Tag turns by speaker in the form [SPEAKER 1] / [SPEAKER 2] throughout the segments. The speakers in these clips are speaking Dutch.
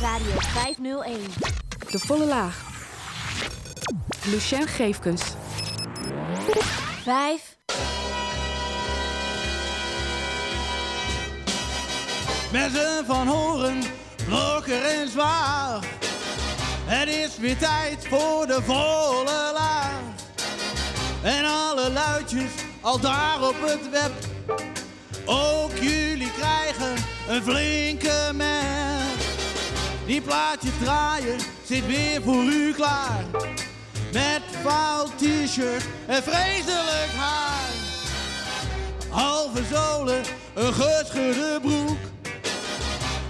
[SPEAKER 1] Nieuwsradio 501.
[SPEAKER 2] De volle laag. Lucien Geefkens.
[SPEAKER 1] 5.
[SPEAKER 3] Mensen van horen, blokker en zwaar. Het is weer tijd voor de volle laag. En alle luidjes al daar op het web. Ook jullie krijgen een flinke mer. Die plaatjes draaien zit weer voor u klaar. Met fout t-shirt en vreselijk haar. Halve zolen, een geschudde broek.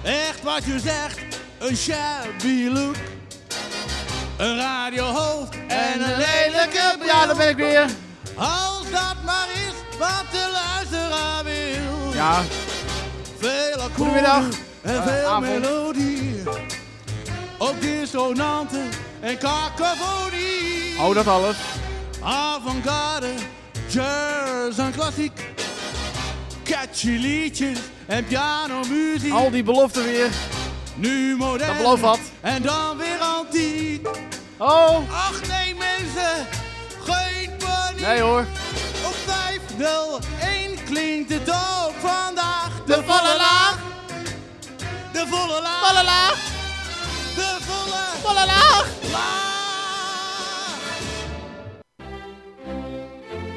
[SPEAKER 3] Echt wat je zegt, een shabby look. Een radiohoofd en een lelijke bril.
[SPEAKER 4] Ja, daar ben ik weer.
[SPEAKER 3] Als dat maar is wat de luisteraar wil.
[SPEAKER 4] Ja,
[SPEAKER 3] Veel akkoorden
[SPEAKER 4] Goedemiddag.
[SPEAKER 3] en
[SPEAKER 4] Eh,
[SPEAKER 3] veel
[SPEAKER 4] avond.
[SPEAKER 3] melodie. Ook dissonanten en cacophonie.
[SPEAKER 4] oh dat alles.
[SPEAKER 3] Avant-garde, jazz en klassiek. Catchy liedjes en pianomuziek.
[SPEAKER 4] Al die beloften weer.
[SPEAKER 3] Nu modern
[SPEAKER 4] Dat belooft wat.
[SPEAKER 3] en dan weer antiek.
[SPEAKER 4] Oh,
[SPEAKER 3] Ach nee mensen, geen paniek.
[SPEAKER 4] nee hoor.
[SPEAKER 3] Op 501 klinkt het ook vandaag. De volle laag. De volle laag.
[SPEAKER 4] Volle laag,
[SPEAKER 3] De volle
[SPEAKER 4] volle laag.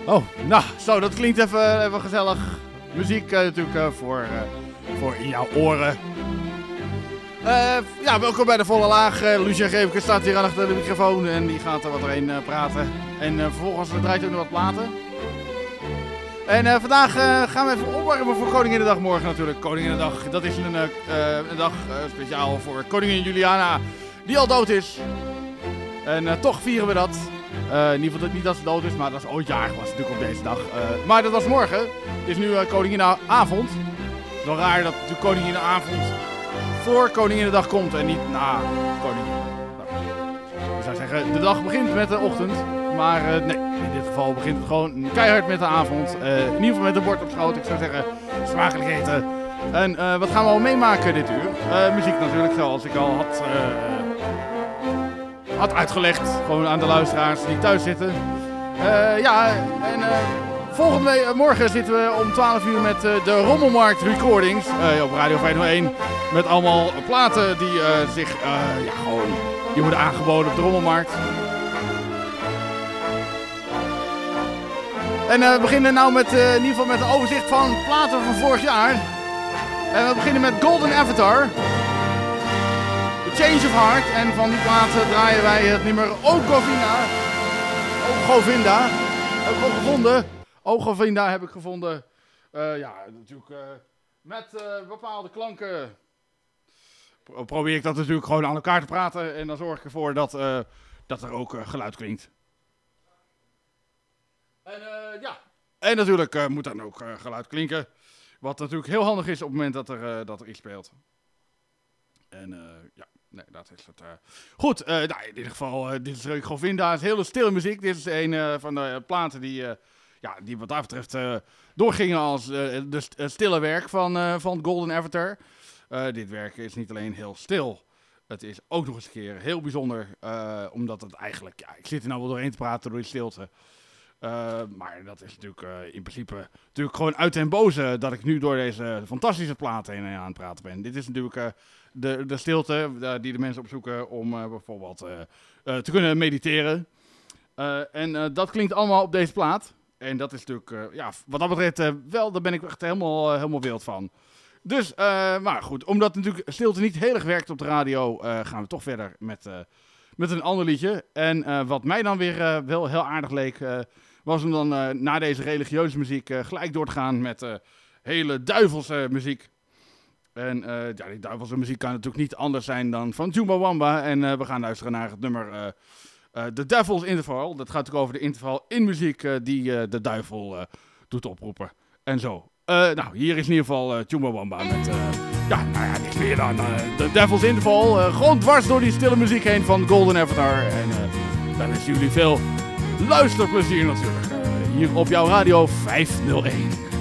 [SPEAKER 4] Oh, nou, zo, dat klinkt even, even gezellig. Muziek eh, natuurlijk eh, voor, eh, voor in jouw oren. Ja, welkom bij de volle laag. Lucien Geefke staat hier achter de microfoon en die gaat er wat eh, praten. En vervolgens draait ook nog wat platen. En eh, vandaag eh, gaan we even opwarmen voor Koninginnedag morgen natuurlijk. Koninginnedag, dat is een, eh, een dag speciaal voor koningin Juliana, die al dood is. En toch vieren we dat. In ieder geval niet dat ze dood is, maar dat ze ooit jarig was natuurlijk op deze dag. Maar dat was morgen. Het is nu uh, Koninginneavond. Het is wel raar dat de Koninginneavond voor Koninginnedag komt en niet na Koningin. Nou, ik zou zeggen, de dag begint met de ochtend. Maar eh, nee, in dit geval begint het gewoon keihard met de avond. Eh, in ieder geval met een bord op schoot. Ik zou zeggen, smakelijk eten. En eh, wat gaan we al meemaken dit uur? Muziek natuurlijk, zoals ik al had, had uitgelegd. Gewoon aan de luisteraars die thuis zitten. Ja, en volgende morgen zitten we om 12 uur met de Rommelmarkt Recordings op Radio 501. Met allemaal platen die zich gewoon, die worden aangeboden op de Rommelmarkt. En eh, we beginnen nou met, eh, in ieder geval met een overzicht van platen van vorig jaar. En we beginnen met Golden Avatar. The Change of Heart. En van die platen draaien wij het nummer Ogovina. Ogovinda. Ik al gevonden. Ogovinda heb ik gevonden. Eh, ja, natuurlijk eh, met bepaalde klanken. Pro- probeer ik dat natuurlijk gewoon aan elkaar te praten. En dan zorg ik ervoor dat, dat er ook geluid klinkt. En eh, ja. En natuurlijk eh, moet dan ook eh, geluid klinken. Wat natuurlijk heel handig is op het moment dat er, dat er iets speelt. En ja, nee, dat is het. Goed, nou, in ieder geval, dit is Reuk Govinda. Het is hele stille muziek. Dit is een van de platen die, ja, die wat dat betreft doorgingen als eh, stille werk van, van Golden Avatar. Dit werk is niet alleen heel stil. Het is ook nog eens een keer heel bijzonder. omdat het eigenlijk, ja, ik zit er nou wel doorheen te praten door die stilte. Eh, maar dat is natuurlijk eh, in principe natuurlijk gewoon uit den boze dat ik nu door deze fantastische platen heen aan het praten ben. Dit is natuurlijk eh, de, de stilte die de mensen opzoeken om bijvoorbeeld te kunnen mediteren. En dat klinkt allemaal op deze plaat. En dat is natuurlijk, ja, wat dat betreft wel, daar ben ik echt helemaal, helemaal wild van. Dus, maar goed, omdat natuurlijk stilte niet heel erg werkt op de radio, gaan we toch verder met, met een ander liedje. En wat mij dan weer wel heel aardig leek, was om dan eh, na deze religieuze muziek eh, gelijk door te gaan met eh, hele duivelse muziek. En ja, die duivelse muziek kan natuurlijk niet anders zijn dan van Jumba Wamba. En we gaan luisteren naar het nummer The Devil's Interval. Dat gaat natuurlijk over de interval in muziek die de duivel doet oproepen. En zo. Nou, hier is in ieder geval uh, Wamba met... ja, nou ja, niks meer dan The Devil's Interval. Gewoon door die stille muziek heen van Golden Avatar. En dan wensen jullie veel luisterplezier natuurlijk. eh, hier op jouw radio 501.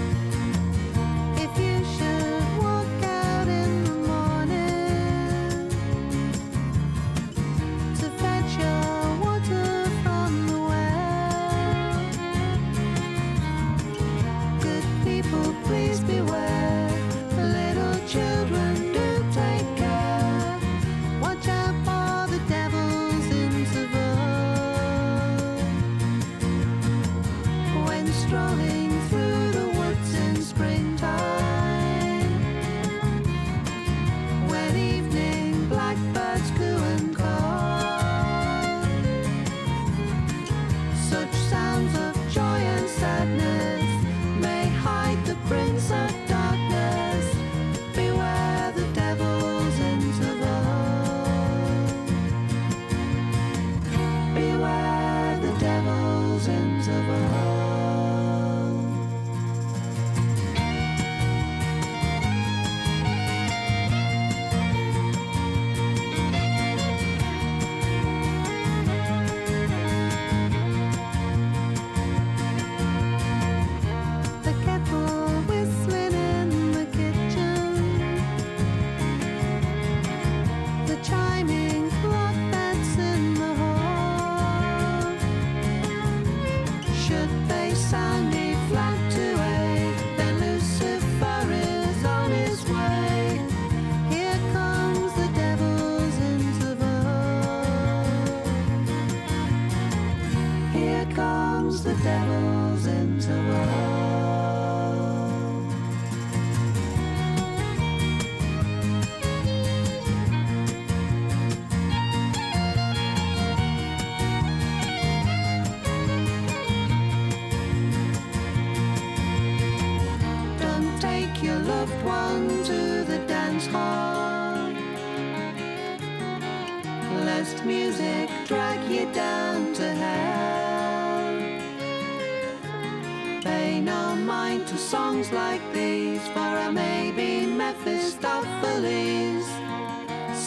[SPEAKER 1] Mind to songs like these, for I may be Mephistopheles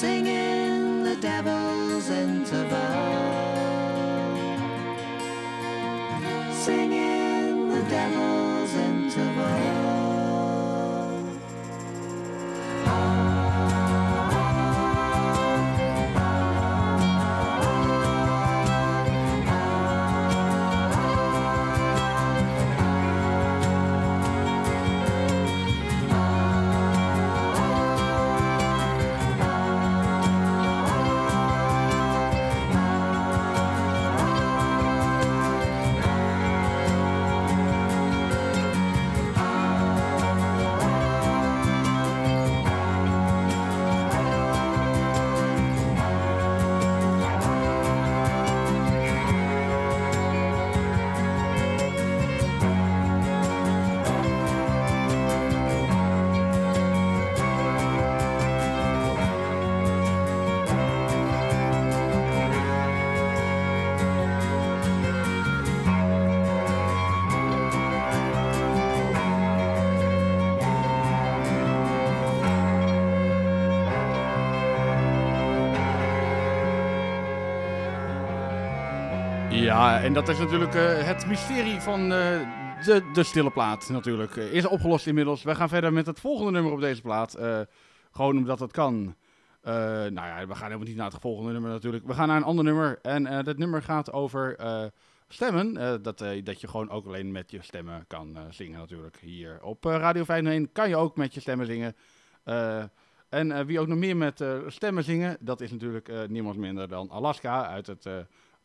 [SPEAKER 1] singing the devil's interval.
[SPEAKER 4] Ja, en dat is natuurlijk eh, het mysterie van eh, de, de stille plaat natuurlijk. Eh, is opgelost inmiddels. We gaan verder met het volgende nummer op deze plaat. gewoon omdat het kan. Nou ja, we gaan helemaal niet naar het volgende nummer natuurlijk. We gaan naar een ander nummer. En dat nummer gaat over stemmen. Dat, dat je gewoon ook alleen met je stemmen kan zingen natuurlijk. Hier op Radio 501 kan je ook met je stemmen zingen. En wie ook nog meer met stemmen zingen, dat is natuurlijk niemand minder dan Alaska uit het,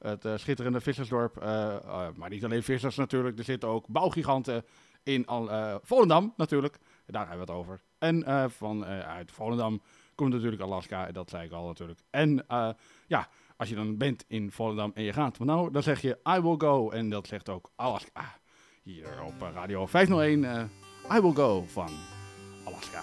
[SPEAKER 4] het eh, schitterende vissersdorp. Eh, eh, maar niet alleen vissers natuurlijk, er zitten ook bouwgiganten in Volendam natuurlijk. Daar hebben we het over. En eh, van, eh, uit Volendam komt natuurlijk Alaska, dat zei ik al natuurlijk. En ja, als je dan bent in Volendam en je gaat, nou, dan zeg je I will go. En dat zegt ook Alaska. Hier op Radio 501, eh, I will go van Alaska.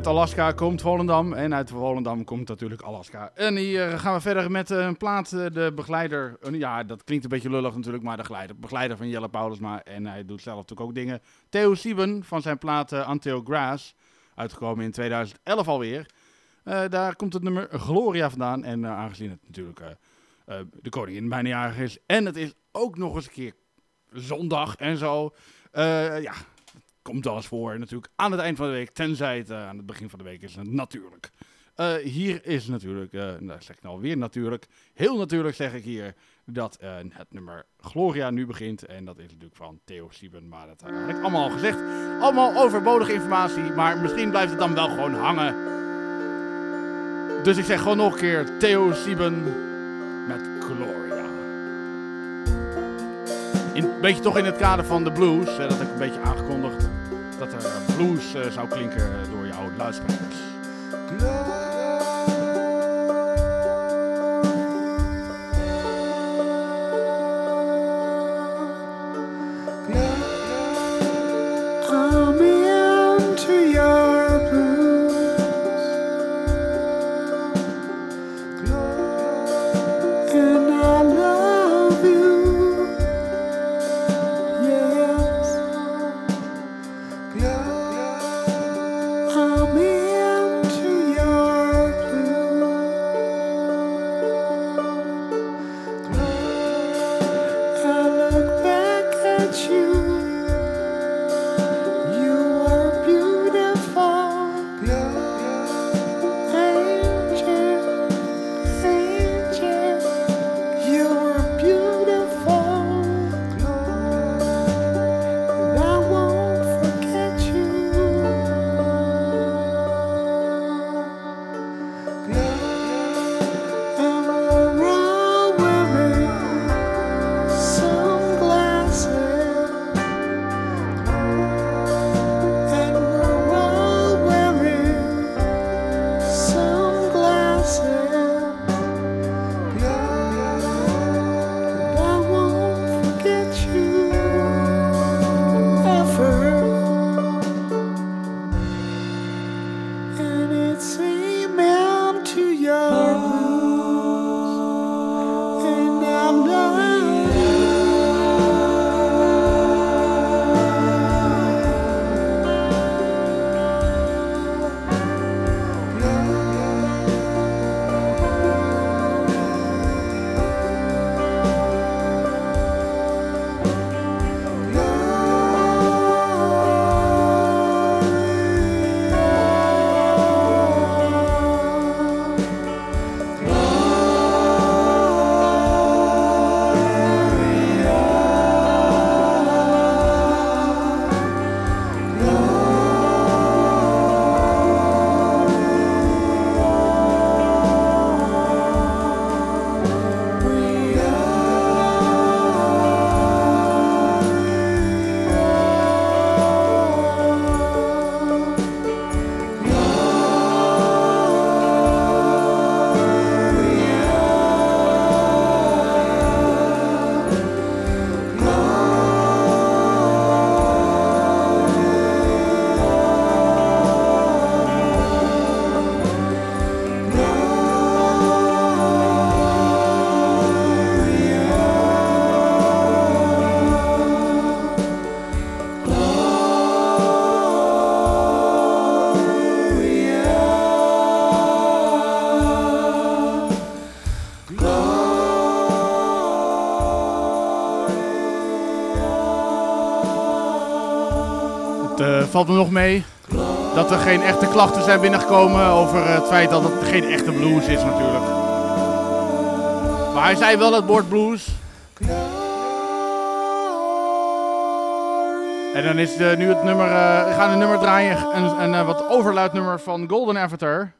[SPEAKER 4] uit Alaska komt Volendam. En uit Volendam komt natuurlijk Alaska. En hier gaan we verder met eh, een plaat. eh, de begeleider. eh, ja, dat klinkt een beetje lullig natuurlijk. Maar de begeleider, van Jelle Paulusma. En hij doet zelf natuurlijk ook dingen. Theo Sieben van zijn plaat eh, Anteo Grass. Uitgekomen in 2011 alweer. Eh, daar komt het nummer Gloria vandaan. En eh, aangezien het natuurlijk eh, eh, de koningin bijna jarig is. En het is ook nog eens een keer zondag en zo. eh, ja, komt eens voor natuurlijk aan het eind van de week, tenzij het eh, aan het begin van de week is, natuurlijk. Eh, hier is natuurlijk, eh nou zeg ik nou weer natuurlijk, heel natuurlijk zeg ik hier, dat het nummer Gloria nu begint. En dat is natuurlijk van Theo Sieben, maar dat heb ik allemaal al gezegd. Allemaal overbodige informatie, maar misschien blijft het dan wel gewoon hangen. Dus ik zeg gewoon nog een keer Theo Sieben met Gloria. In, een beetje toch in het kader van de blues, dat heb ik een beetje aangekondigd. Blues eh, zou klinken door jouw luidsprekers. Valt me nog mee dat er geen echte klachten zijn binnengekomen over het feit dat het geen echte blues is natuurlijk. Maar hij zei wel het woord blues. En dan is de, nu het nummer, eh, we gaan een nummer draaien, een, een eh, wat overluid nummer van Golden Avatar.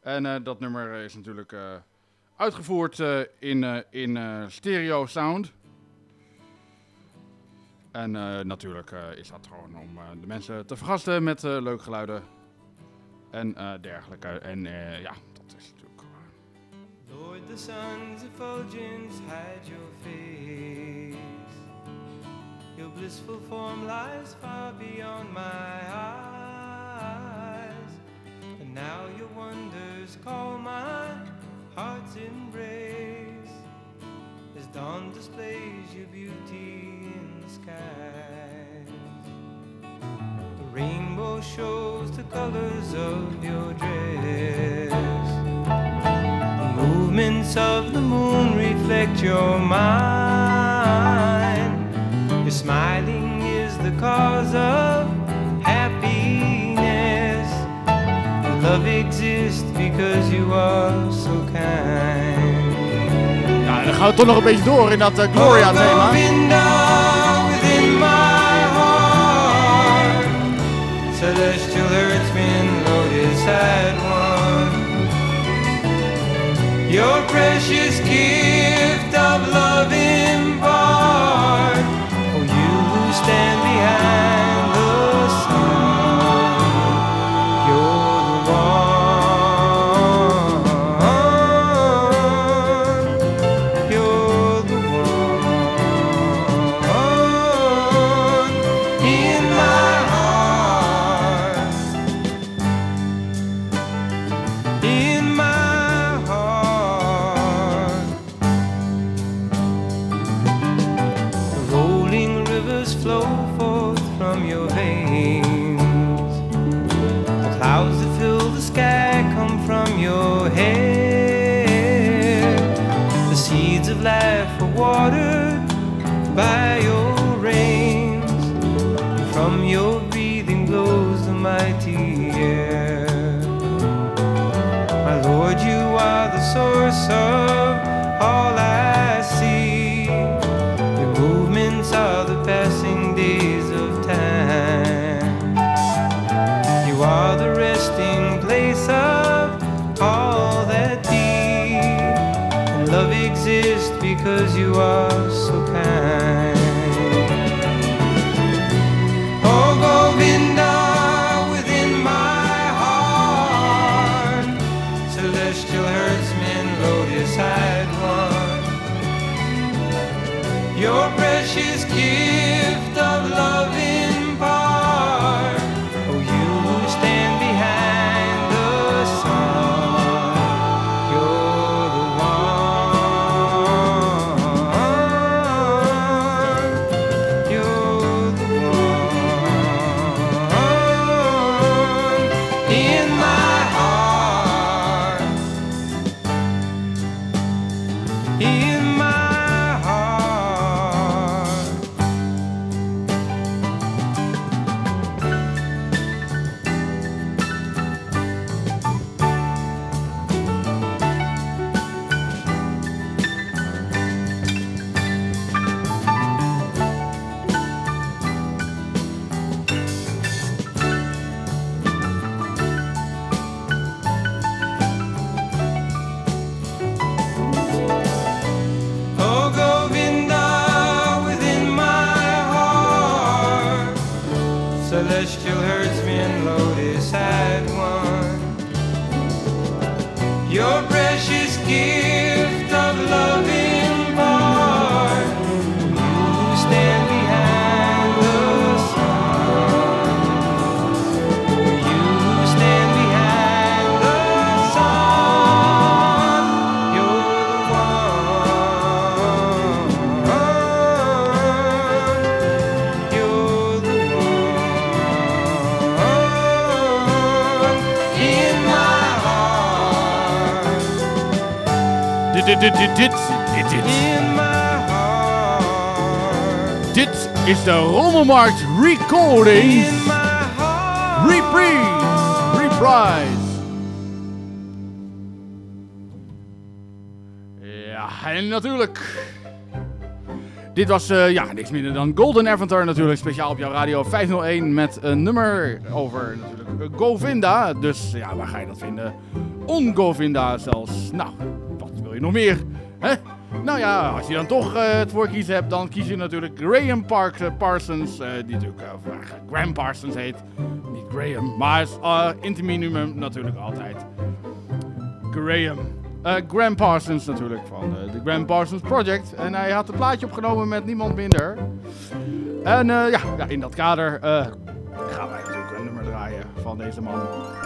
[SPEAKER 4] En eh, dat nummer is natuurlijk uitgevoerd in, in stereo sound. En eh, natuurlijk eh, is dat gewoon om eh, de mensen te vergasten met leuke geluiden en dergelijke. En ja, dat is natuurlijk...
[SPEAKER 5] Lord, the sun's effulgence hide your face. Your blissful form lies far beyond my eyes. And now your wonders call my heart's embrace. As dawn displays your beauty skies. The rainbow shows the colors of your dress. The movements of the moon reflect your mind. Your smiling is the cause of happiness. And love exists because you are so kind.
[SPEAKER 4] Ja, dan gaan we toch nog een beetje door in dat eh, Gloria
[SPEAKER 5] one. Your precious gift of love
[SPEAKER 4] dit, dit, dit, dit, is de Rommelmarkt Recording. Reprise. Reprise. Ja, en natuurlijk. Dit was uh, ja, niks minder dan Golden Avatar natuurlijk. Speciaal op jouw radio 501 met een nummer over natuurlijk Govinda. Dus ja, waar ga je dat vinden? On Govinda zelfs. Nou, wat wil je nog meer? Hè? Nou ja, als je dan toch uh, het voor kiezen hebt, dan kies je natuurlijk Graham Park, uh, Parsons. Uh, die natuurlijk Graham Parsons heet. Niet Graham, maar intimie natuurlijk altijd. Graham. Graham Parsons natuurlijk, van de Graham Parsons Project. En hij had een plaatje opgenomen met niemand minder. En ja, ja, in dat kader gaan wij natuurlijk een nummer draaien van deze man.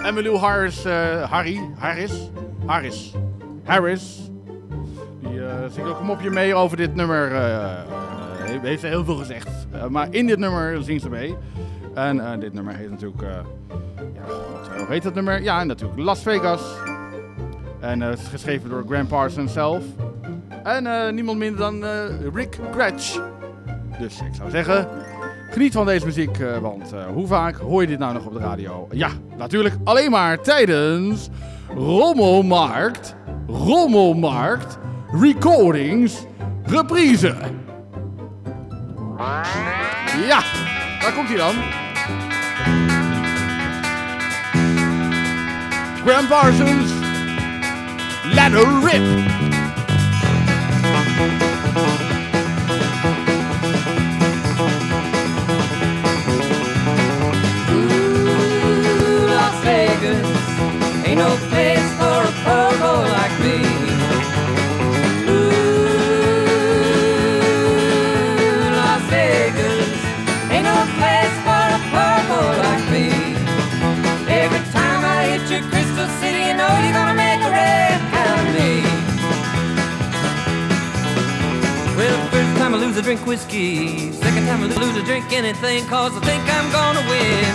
[SPEAKER 4] Emilio Harris, Harry, Harris, Harris, Harris. Die uh, zingt ook een mopje mee over dit nummer. Uh, heeft ze heel veel gezegd. Maar in dit nummer zingt ze mee. En dit nummer heet natuurlijk... ja, hoe heet dat nummer? Ja, natuurlijk Las Vegas. En het is geschreven door Graham Parsons zelf. En niemand minder dan Rick Gretsch. Dus ik zou zeggen... Geniet van deze muziek, want hoe vaak hoor je dit nou nog op de radio? Ja, natuurlijk alleen maar tijdens Rommelmarkt. Rommelmarkt Recordings Reprise. Ja, daar komt hij dan. Graham Parsons, Let Her Rip.
[SPEAKER 6] Ooh, Las Vegas ain't no place drink whiskey. Second time I lose, I drink anything, cause I think I'm gonna win.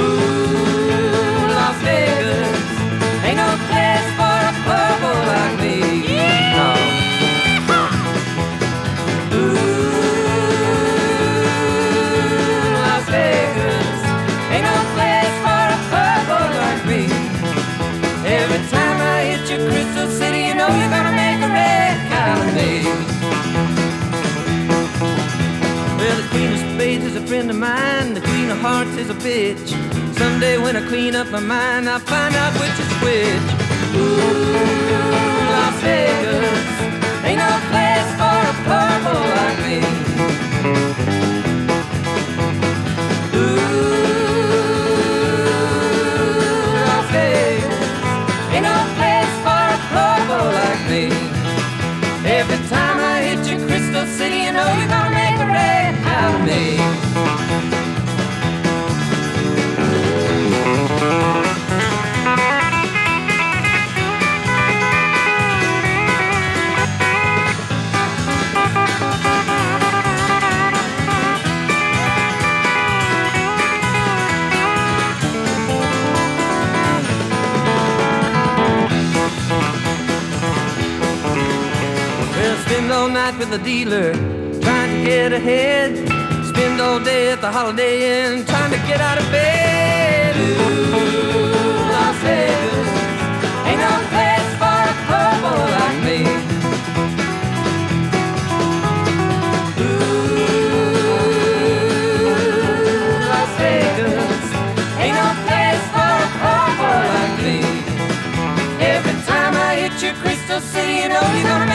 [SPEAKER 6] Ooh, Las Vegas ain't no place for a purple like me. No. Ooh, Las Vegas mine. The queen of hearts is a bitch. Someday when I clean up my mind, I'll find out which is which. Ooh, Las Vegas ain't no place for a purple like me. Ooh, Las Vegas ain't no place for a purple like me. Every time I hit your Crystal City, you know you're gonna with the dealer, trying to get ahead. Spend all day at the Holiday Inn, trying to get out of bed. Ooh, Las Vegas ain't no place for a purple like me. Ooh, Las Vegas ain't no place for a purple like me. Every time I hit your Crystal City, you know you're gonna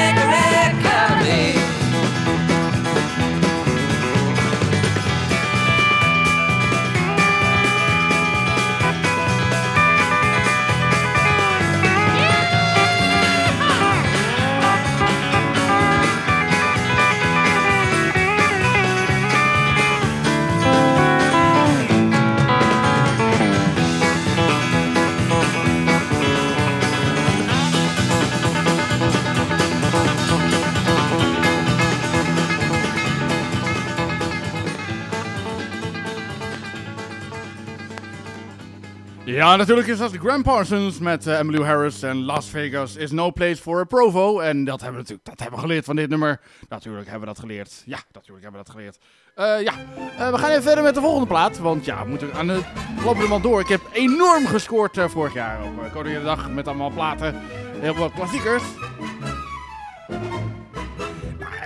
[SPEAKER 4] Ja, natuurlijk is dat Graham Parsons met uh, Emmylou Harris en Las Vegas is no place for a Provo. En dat hebben we natuurlijk dat hebben we geleerd van dit nummer. Natuurlijk hebben we dat geleerd. Ja, natuurlijk hebben we dat geleerd. Uh, ja, uh, we gaan even verder met de volgende plaat. Want ja, we moeten aan de lopen maar door. Ik heb enorm gescoord vorig jaar op uh, Dag met allemaal platen. Heel veel klassiekers.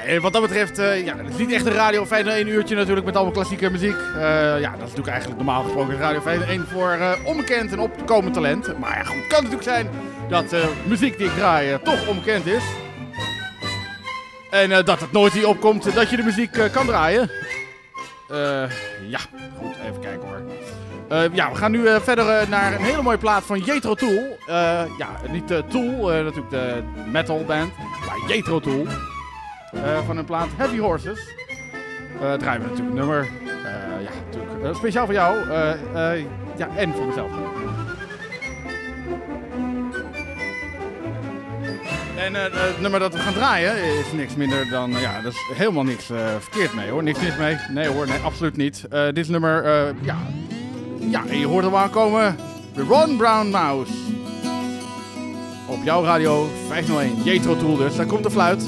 [SPEAKER 4] En wat dat betreft, uh, ja, het is niet echt een Radio 501 uurtje natuurlijk met allemaal klassieke muziek. Uh, ja, dat is natuurlijk eigenlijk normaal gesproken Radio 501 voor uh, onbekend en opkomend talent. Maar ja, goed, het kan natuurlijk zijn dat muziek die ik draai toch onbekend is. En dat het nooit hier opkomt dat je de muziek kan draaien. ja, goed, even kijken hoor. ja, we gaan nu verder naar een hele mooie plaat van Jetro Tool. ja, niet Tool, natuurlijk de metal band, maar Jetro Tool. Uh, van een plaat Heavy Horses. Uh, draaien we natuurlijk een nummer. Uh, ja, natuurlijk. speciaal voor jou. ja, en voor mezelf. En het nummer dat we gaan draaien is niks minder dan, ja, dat is helemaal niks verkeerd mee hoor. Niks mis mee. Nee hoor, nee, absoluut niet. dit nummer, ja, ja, je hoort hem aankomen. De Ron Brown Mouse. Op jouw radio 501, Jetro Tool dus. Daar komt de fluit.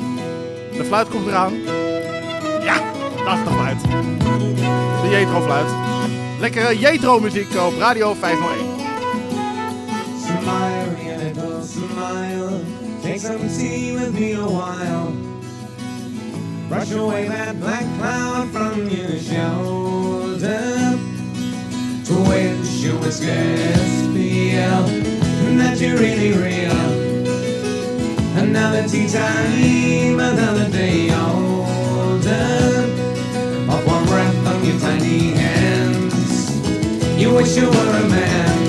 [SPEAKER 4] De fluit komt eraan. Ja, dat is fluit. De Jetro-fluit. Lekkere Jetro-muziek op Radio 501.
[SPEAKER 7] Smile, smile. Take some tea with me a while. Brush away that black cloud from your shoulder. To which you scarce feel that you're really real. Another tea time, another day older. Of one breath from your tiny hands. You wish you were a man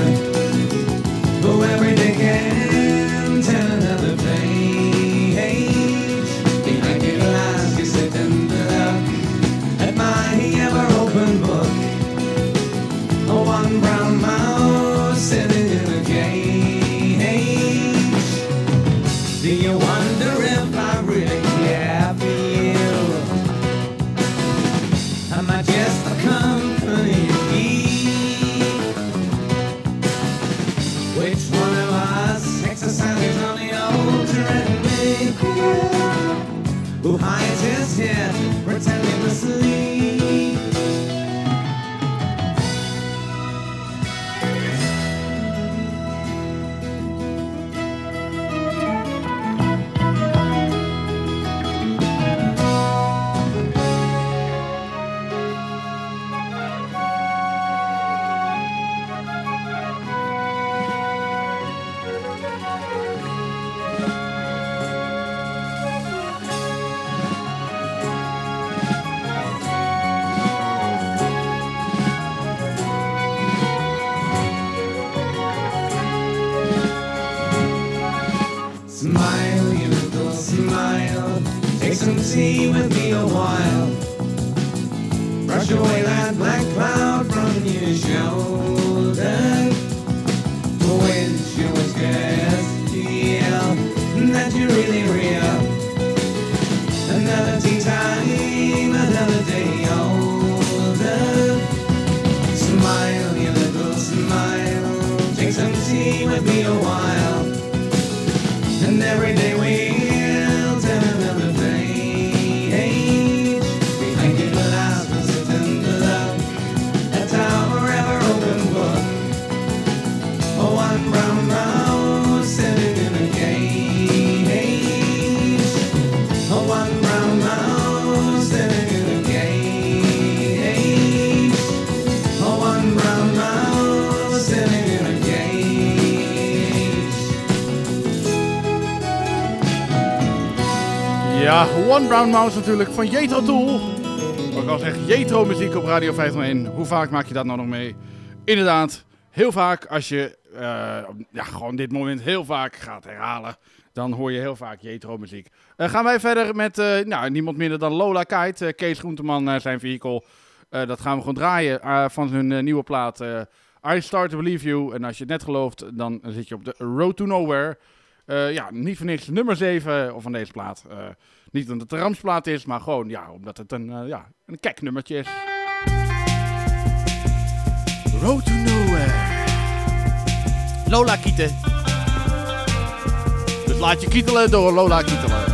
[SPEAKER 7] One Brown Mouse
[SPEAKER 4] natuurlijk van Jetro Tool. Wat ik al zeg, Jetro muziek op Radio 501. Hoe vaak maak je dat nou nog mee? Inderdaad, heel vaak als je eh, ja, gewoon dit moment heel vaak gaat herhalen, dan hoor je heel vaak Jetro muziek. Eh, gaan wij verder met eh, nou, niemand minder dan Lola Kite, Kees Groenteman, zijn vehicle. Eh, dat gaan we gewoon draaien van hun nieuwe plaat I Start to Believe You. En als je het net gelooft, dan zit je op de Road to Nowhere. Ja, niet voor niks nummer 7 van deze plaat. Niet omdat het een ramsplaat is, maar gewoon ja, omdat het een, eh, ja, een kijknummertje is. Road to Nowhere.
[SPEAKER 8] Lola Kieten. Dus laat je kietelen door Lola Kietelen.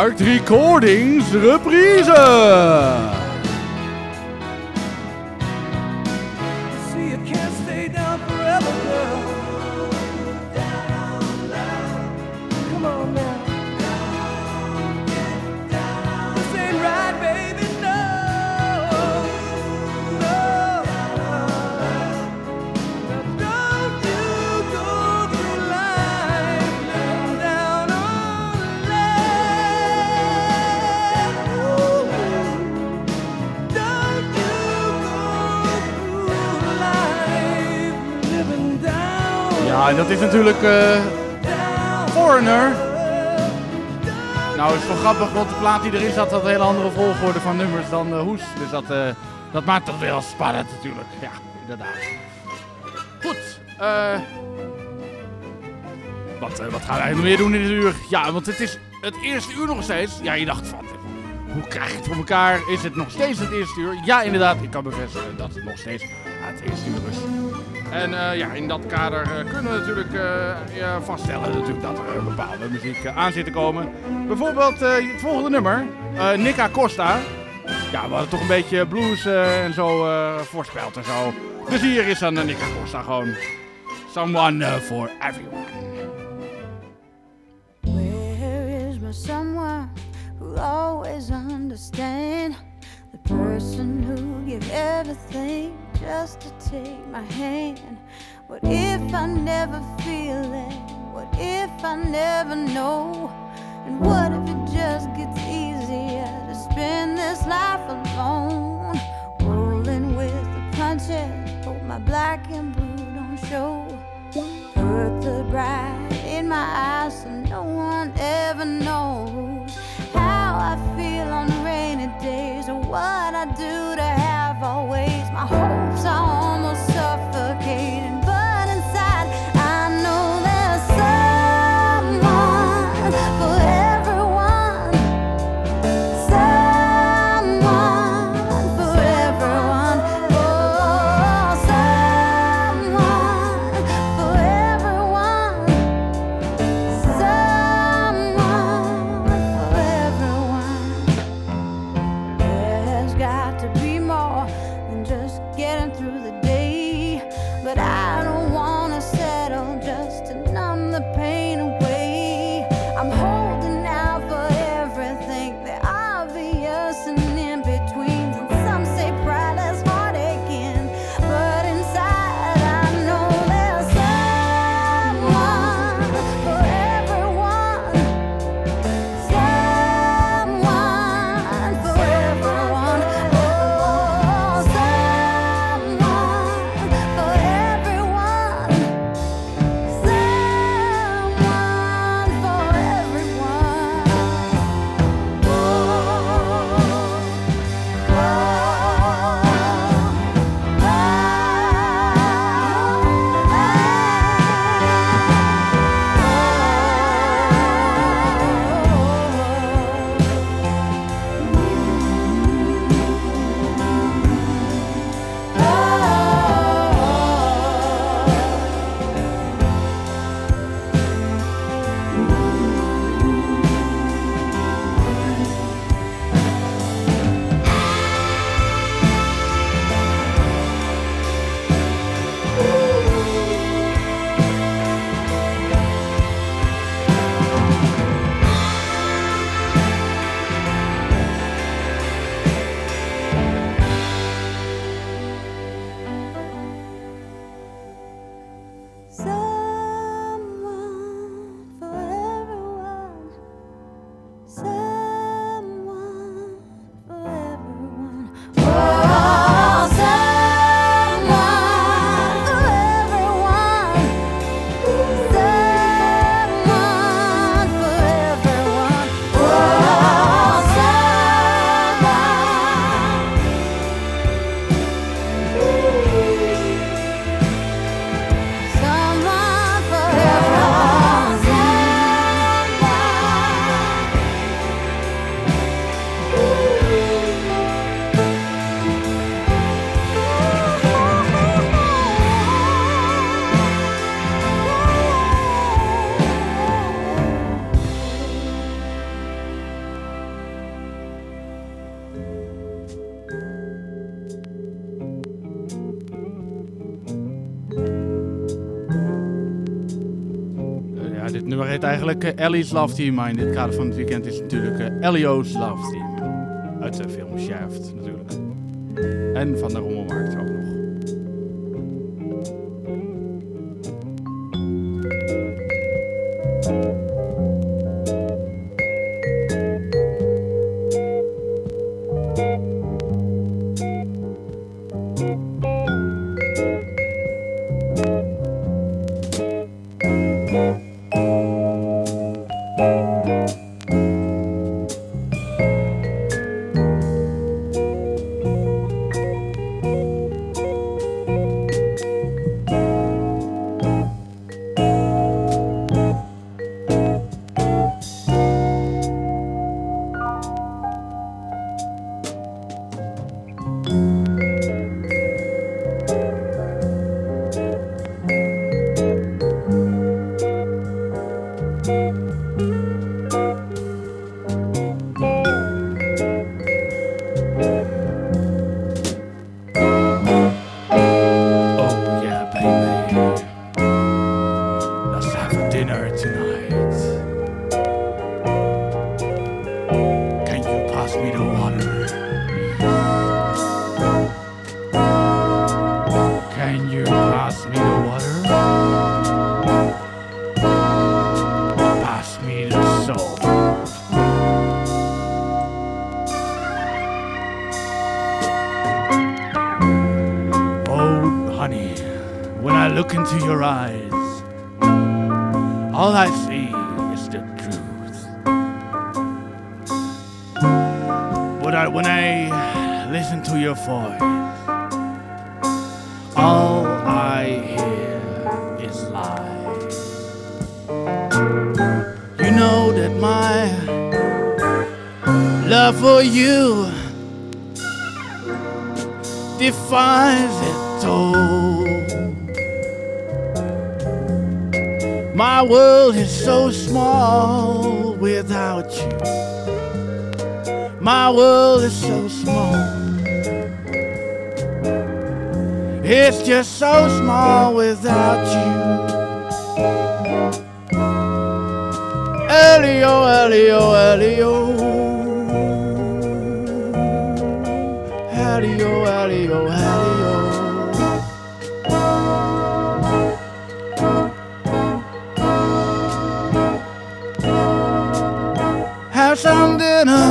[SPEAKER 4] Rommelmarkt Recordings Reprise. Dat is natuurlijk eh Foreigner. Nou, is wel grappig, want de plaat die erin zat had een hele andere volgorde van nummers dan eh, Hoes. Dus dat, eh, dat maakt het wel spannend natuurlijk. Ja, inderdaad. Goed. eh wat, wat gaan wij nog meer doen in dit uur? Ja, want het is het eerste uur nog steeds. Ja, je dacht van, hoe krijg je het voor elkaar? Is het nog steeds het eerste uur? Ja, inderdaad. Ik kan bevestigen dat het nog steeds het eerste uur is. En eh, ja, in dat kader eh, kunnen we natuurlijk ja, vaststellen natuurlijk dat er bepaalde muziek aan zit te komen. Bijvoorbeeld het volgende nummer, eh Nika Costa. Ja, we hadden toch een beetje blues en zo voorspeld en zo. Dus hier is dan uh, Nika Costa gewoon. Someone for everyone.
[SPEAKER 9] Where is my someone who always understand? The person who give everything just to take my hand. What if I never feel it? What if I never know? And what if it just gets easier to spend this life alone? Rolling with the punches, hope my black and blue don't show. Put the bright in my eyes so no one ever knows how I feel on rainy days or what I do to have always. My hopes are
[SPEAKER 4] eigenlijk eh, Ellie's Love Team, maar in dit kader van het weekend is natuurlijk eh, Elio's Love Team. Uit de film Shaft natuurlijk. En van de rommel. defies it all. My world is so small without you. My world is so small. It's just so small without you. Elio, Elio, Elio. alley-o, alley-o, alley-o. Have some dinner.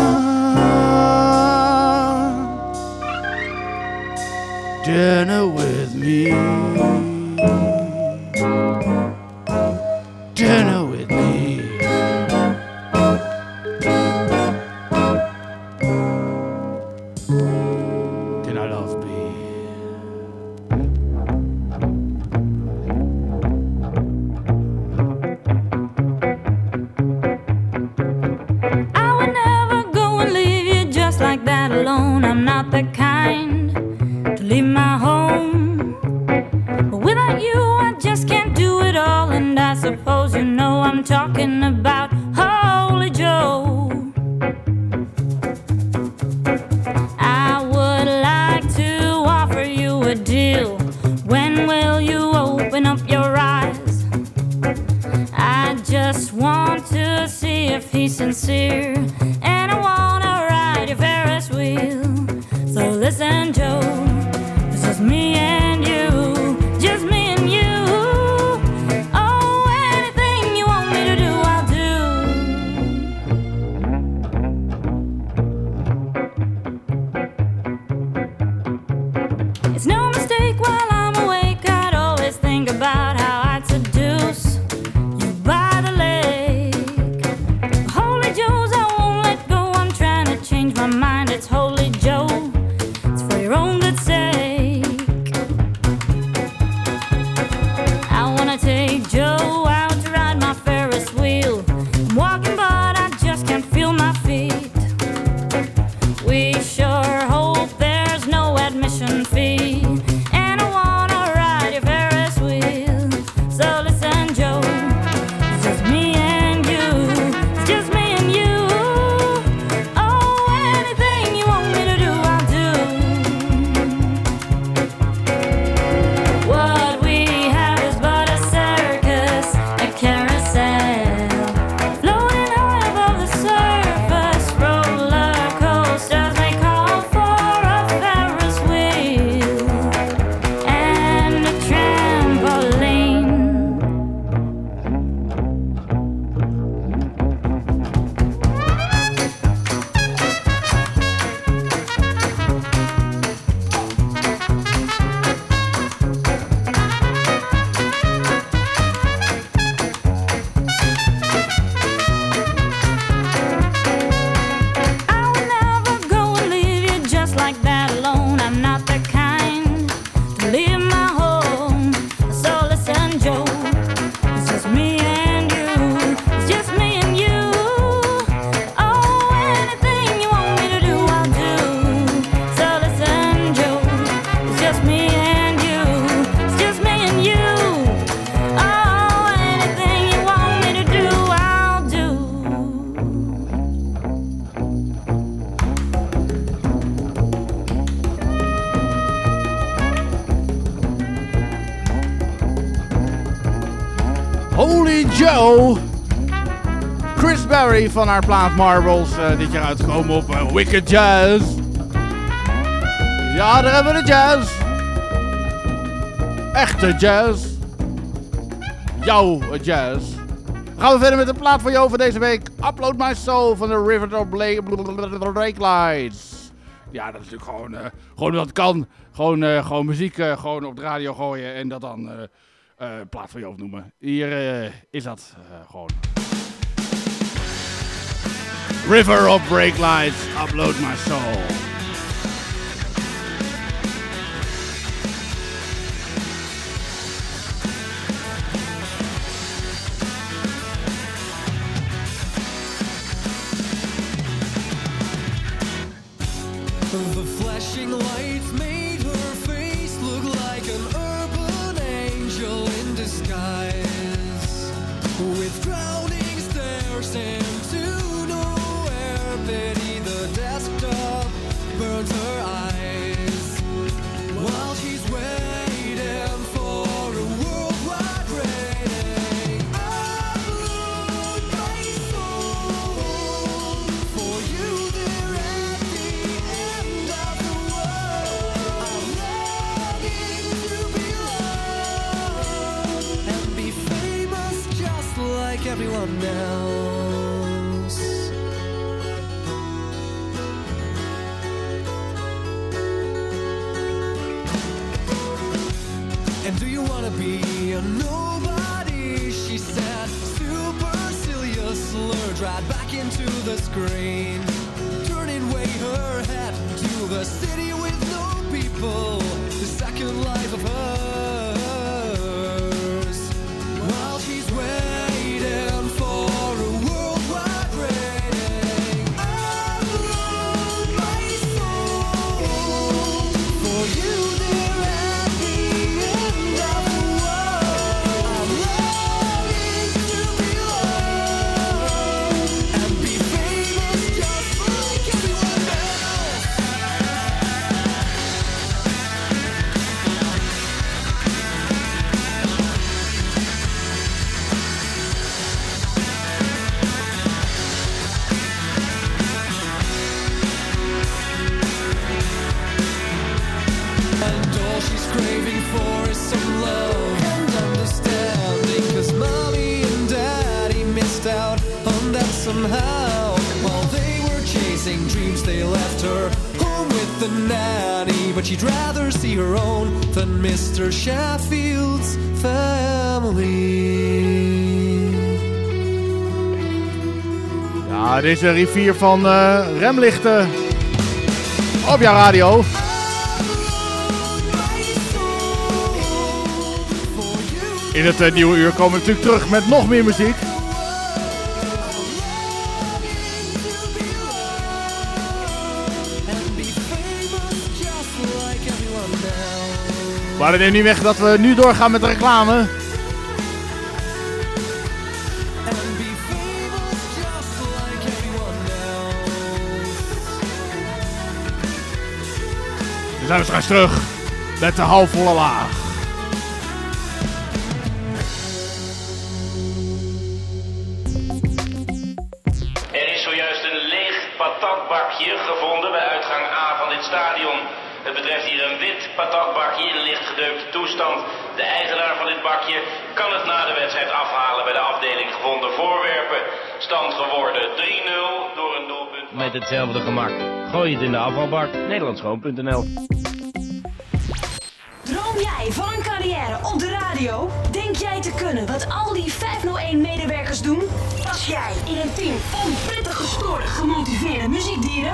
[SPEAKER 4] Van haar plaat Marbles. eh, dit jaar uitgekomen op eh, Wicked Jazz. Ja, daar hebben we de jazz. Echte jazz. Jouw jazz. Gaan we verder met de plaat van jou voor deze week. Upload My Soul van de River of Bla- Break Lights. Ja, dat is natuurlijk gewoon, eh, gewoon dat kan. Gewoon, gewoon muziek gewoon op de radio gooien en dat dan plaat van Joof noemen. Hier is dat gewoon. River of Break Lights, Upload My Soul.
[SPEAKER 8] The screen. Turning way her head to the city with no people. The second life the nanny. But she'd rather see her own than Mr. Sheffield's family.
[SPEAKER 4] Ja, deze rivier van eh, remlichten op jouw radio. In het eh, nieuwe uur komen we natuurlijk terug met nog meer muziek. Maar dat neemt niet weg dat we nu doorgaan met de reclame. Dan zijn we straks terug met de halfvolle laag.
[SPEAKER 10] Er is zojuist een leeg patatbakje gevonden bij uitgang A van dit stadion. Het betreft hier een wit patatbakje in licht gedeukte toestand. De eigenaar van dit bakje kan het na de wedstrijd afhalen bij de afdeling gevonden voorwerpen. Stand geworden 3-0 door een doelpunt.
[SPEAKER 11] Met hetzelfde gemak. Gooi het in de afvalbak. Nederlandschoon.nl
[SPEAKER 12] Droom jij van een carrière op de radio? Denk jij te kunnen wat al die 501-medewerkers doen? Pas jij in een team van prettig gestoorde, gemotiveerde muziekdieren?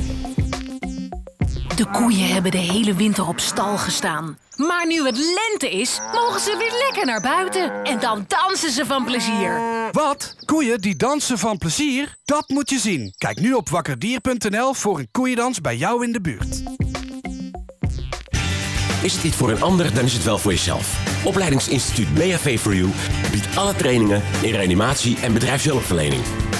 [SPEAKER 13] De koeien hebben de hele winter op stal gestaan. Maar nu het lente is, mogen ze weer lekker naar buiten. En dan dansen ze van plezier.
[SPEAKER 14] Wat? Koeien die dansen van plezier? Dat moet je zien. Kijk nu op wakkerdier.nl voor een koeiendans bij jou in de buurt.
[SPEAKER 15] Is het niet voor een ander, dan is het wel voor jezelf. Opleidingsinstituut BHV for You biedt alle trainingen in reanimatie en bedrijfshulpverlening.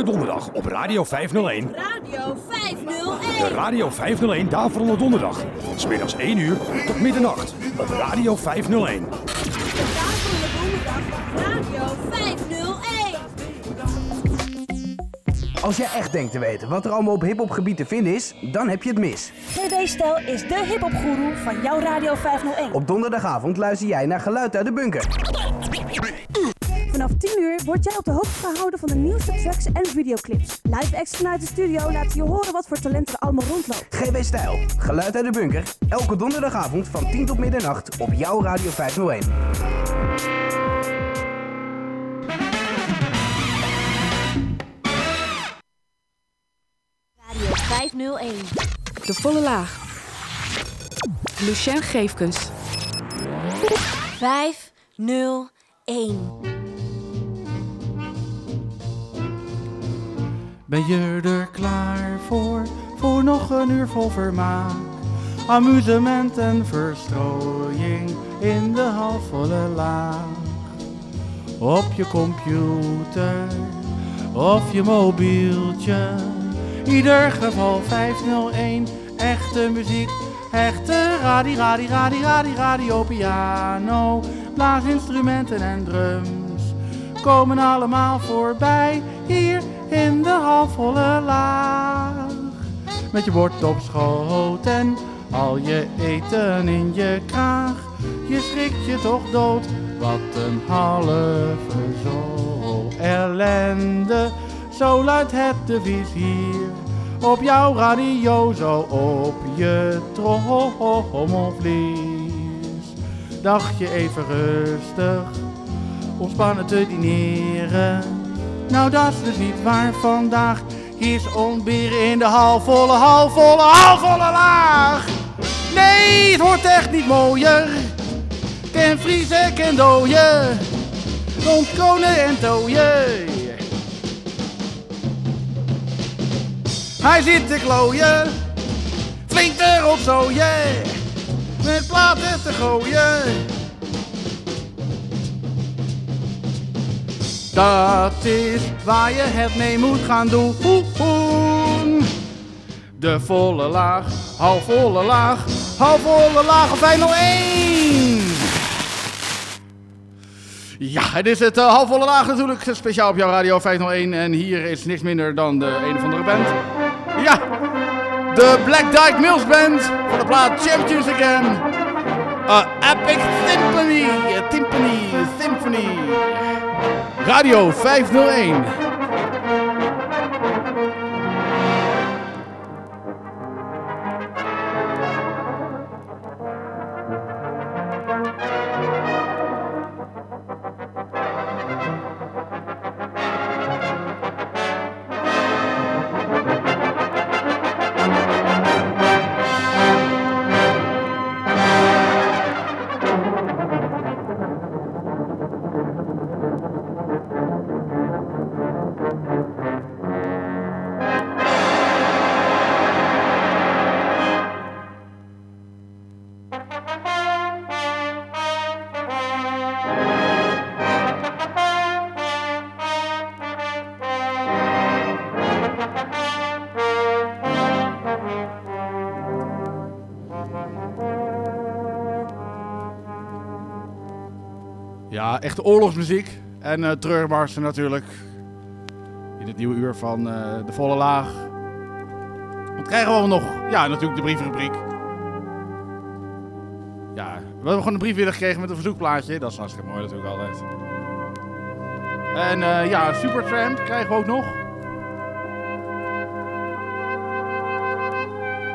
[SPEAKER 16] Elke donderdag op Radio 501.
[SPEAKER 17] Radio 501.
[SPEAKER 16] De Radio 501 Daverende Donderdag. Van 's middags 1 uur tot middernacht. Op Radio 501.
[SPEAKER 17] Daverende Donderdag op Radio 501.
[SPEAKER 18] Als jij echt denkt te weten wat er allemaal op hiphopgebied te vinden is, dan heb je het mis.
[SPEAKER 19] GB Stel is de hiphopgoeroe van jouw Radio 501.
[SPEAKER 18] Op donderdagavond luister jij naar Geluid uit de Bunker.
[SPEAKER 19] Vanaf 10 uur word jij op de hoogte gehouden van de nieuwste tracks en videoclips. Live acts vanuit de studio laten je horen wat voor talent er allemaal rondloopt.
[SPEAKER 18] GB Stijl, Geluid uit de Bunker. Elke donderdagavond van 10 tot middernacht op jouw Radio 501.
[SPEAKER 19] Radio 501.
[SPEAKER 2] De volle laag. Lucien Geefkens.
[SPEAKER 19] 501.
[SPEAKER 4] Ben je er klaar voor, voor nog een uur vol vermaak? Amusement en verstrooiing in de halfvolle laag. Op je computer of je mobieltje. Ieder geval 501, echte muziek, echte radi, radi, radi, radi, radio, piano, blaasinstrumenten en drums. Komen allemaal voorbij hier in de halfvolle laag. Met je bord op schoot en al je eten in je kraag. Je schrikt je toch dood, wat een halve zo ellende. Zo luidt het devies hier, op jouw radio, zo op je trommelvlies. Dacht je even rustig, ontspannen te dineren. Nou, dat is dus niet waar vandaag. Is ontberen in de halfvolle, halfvolle, halfvolle laag. Nee, het wordt echt niet mooier. Ken vriezen, ken dooien. Rond konen en tooien. Hij zit te klooien. Flink erop zooien. Met platen te gooien. Dat is waar je het mee moet gaan doen. De volle laag, halfvolle laag, halfvolle laag op 501. Ja, het is het uh, halfvolle laag natuurlijk, speciaal op jouw radio 501. En hier is niks minder dan de een of andere band. Ja, de Black Dyke Mills Band van de plaat Champions Again. Uh, Epic Symphony, uh, Timpany, Symphony. Radio 501. Ja, echte oorlogsmuziek. En eh Treurmarsen natuurlijk. In het nieuwe uur van eh, de volle laag. Wat krijgen we nog? Ja, natuurlijk de brievenrubriek. Ja, we hebben gewoon een brief weer gekregen met een verzoekplaatje. Dat is hartstikke mooi natuurlijk altijd. En eh, ja, Supertramp krijgen we ook nog.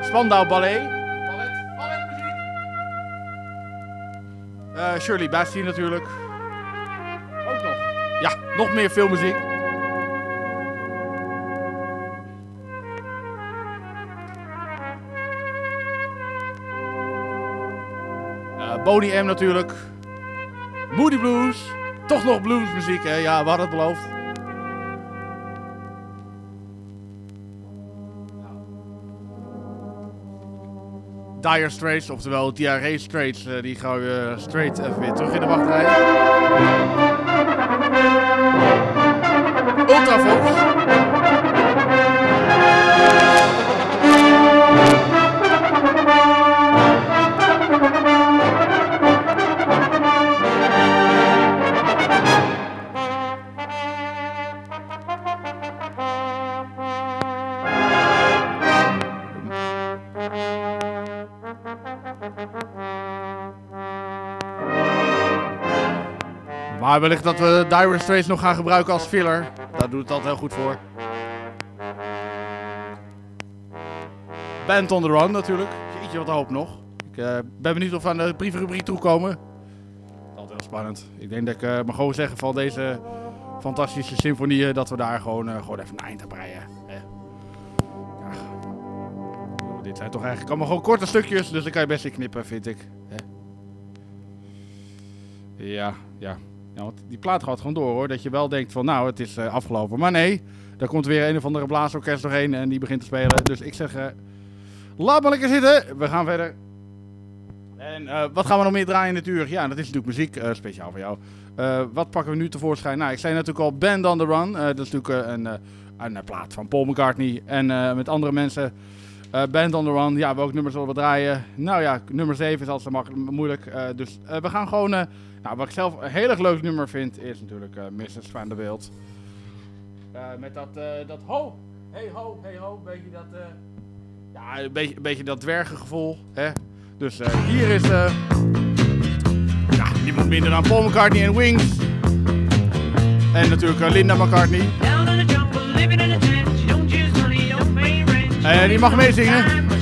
[SPEAKER 4] Spandau Ballet. Eh, Shirley Bassey natuurlijk. Ja, nog meer filmmuziek. Eh Boney M natuurlijk. Moody Blues. Toch nog bluesmuziek, hè? Ja, we het beloofd. Dire Straits, oftewel Diarrhea Straits, eh, die gaan we eh, straight even weer terug in de wachtrij. Maar wellicht dat we Dire Straits nog gaan gebruiken als filler. Doet het altijd heel goed voor. Band on the Run natuurlijk. Jeetje, wat hoop nog. Ik eh, ben benieuwd of we aan de brievenrubriek toekomen. Altijd heel spannend. Ik denk dat ik eh, mag gewoon zeggen van deze fantastische symfonieën... dat we daar gewoon, eh, gewoon even een eind aan breien. Dit zijn toch eigenlijk allemaal gewoon korte stukjes... dus dan kan je best in knippen, vind ik. Ja, ja. Ja want die plaat gaat gewoon door hoor. Dat je wel denkt van nou, het is eh, afgelopen. Maar nee, daar komt weer een of andere blaasorkest doorheen en die begint te spelen. Dus ik zeg, eh, laat maar lekker zitten. We gaan verder. En eh, wat gaan we nog meer draaien in het uur? Ja, dat is natuurlijk muziek, speciaal voor jou. Wat pakken we nu tevoorschijn? Nou, ik zei natuurlijk al Band on the Run. Dat is natuurlijk een, een plaat van Paul McCartney en met andere mensen. Band on the Run, ja, welk nummer zullen we draaien? Nou ja, nummer 7 is altijd makkelijk, moeilijk. dus we gaan gewoon... nou, wat ik zelf een heel erg leuk nummer vind, is natuurlijk eh Mrs. van der Wild. Eh, met dat, eh, dat ho, hey ho, hey ho, beetje dat... ja, een beetje, een beetje dat dwergengevoel, hè. Dus hier is... ja, niemand minder dan Paul McCartney en Wings. En natuurlijk Linda McCartney. En die mag meezingen.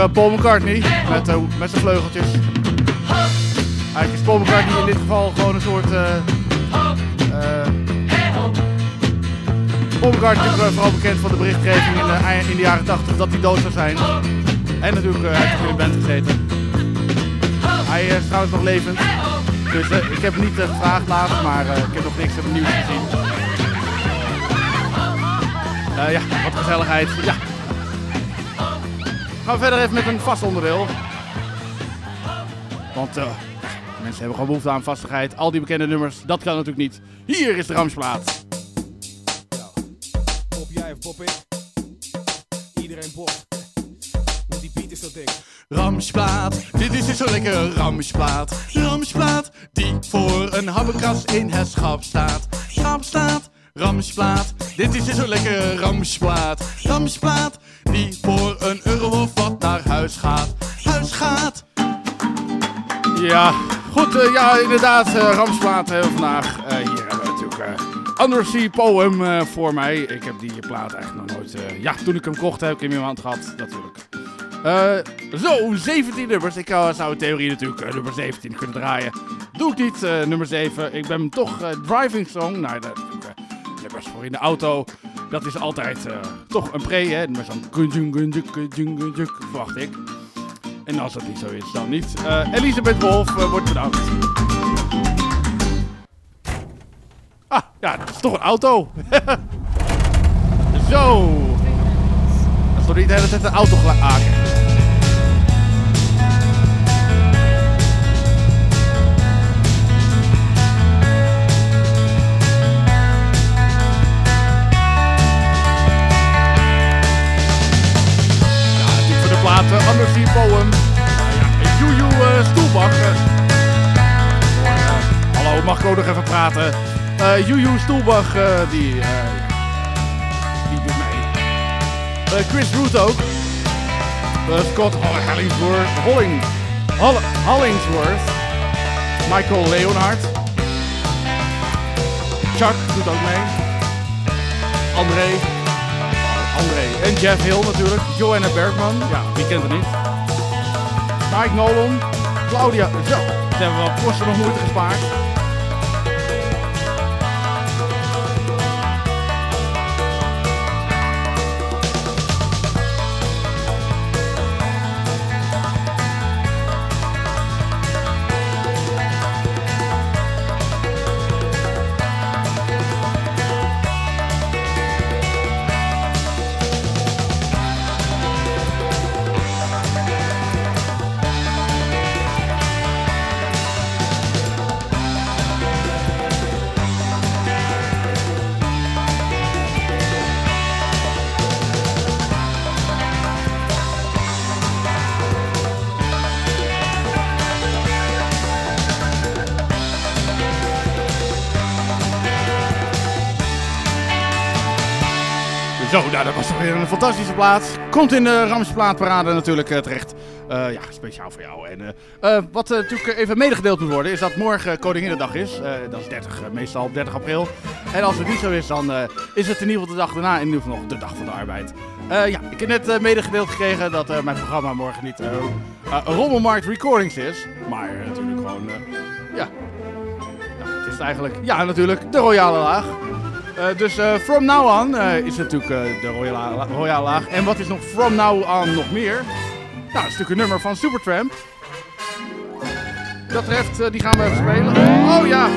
[SPEAKER 4] Eh, Paul McCartney met, eh, met zijn vleugeltjes. Eigenlijk is Paul McCartney in dit geval gewoon een soort... eh Paul McCartney is vooral bekend van de berichtgeving in de, in de jaren 80 dat hij dood zou zijn. En natuurlijk hij heeft in de band gezeten. Hij is trouwens nog levend. Dus ik heb hem niet eh, gevraagd laatst, maar ik heb nog niks het nieuws gezien. Ja, wat gezelligheid. Ja. Gaan we verder even met een vast onderdeel. Want eh, mensen hebben gewoon behoefte aan vastigheid. Al die bekende nummers, dat kan natuurlijk niet. Hier is de Ramsplaat.
[SPEAKER 20] Pop jij of pop ik? Iedereen pop. Want die beat is zo dik.
[SPEAKER 4] Ramsplaat, dit is dus zo lekker Ramsplaat. Ramsplaat, die voor een habbekas in het schap staat. Schap staat, Ramsplaat, dit is dus zo lekker Ramsplaat. Ramsplaat, die voor een euro of huis gaat. Huis gaat. Ja, goed, eh, ja inderdaad, eh, Ramsplaat eh, vandaag. Eh, hier hebben we natuurlijk Undersea Poem voor mij. Ik heb die plaat eigenlijk nog nooit... ja, toen ik hem kocht heb ik hem in mijn hand gehad, natuurlijk. Zo, 17 nummers. Ik zou in theorie natuurlijk nummer 17 kunnen draaien. Doe ik niet, nummer 7. Ik ben toch driving song. Nou, dat nummers voor in de auto. Dat is altijd eh, toch een pre, hè. Met zo'n verwacht ik. En als dat niet zo is, dan niet. Eh, Elisabeth Wolf eh, wordt bedankt. Ah, ja, dat is toch een auto. zo. Dat is toch niet de hele een auto gelijk hallo, mag ik ook nog even praten? Eh Juju Stoelbach, eh, die, eh, die doet mee. Chris Root ook. Scott Holl- Hollingsworth. Holling, Holl- Hollingsworth. Michael Leonhard. Chuck doet ook mee. André. André. En Jeff Hill natuurlijk. Joanna Bergman. Ja, wie kent er niet? Mike Nolan. Claudia. Zo, dat hebben we wel kosten nog moeite gespaard. Een fantastische plaat. Komt in de Ramsplaatparade natuurlijk eh, terecht. Eh, ja, speciaal voor jou. En eh, wat natuurlijk even medegedeeld moet worden, is dat morgen Koninginnedag is. Dat is 30, eh, meestal op 30 april. En als het niet zo is, dan is het in ieder geval de dag daarna, in ieder geval nog de dag van de arbeid. Ja, ik heb net medegedeeld gekregen dat mijn programma morgen niet Rommelmarkt Recordings is. Maar natuurlijk gewoon, ja. ja, het is eigenlijk, ja natuurlijk, de Royale Laag. Eh, dus eh, from now on eh, is natuurlijk de Royale, Laag. En wat is nog from now on nog meer? Nou, dat is natuurlijk een nummer van Supertramp. Dat treft, die gaan we even spelen. Oh ja!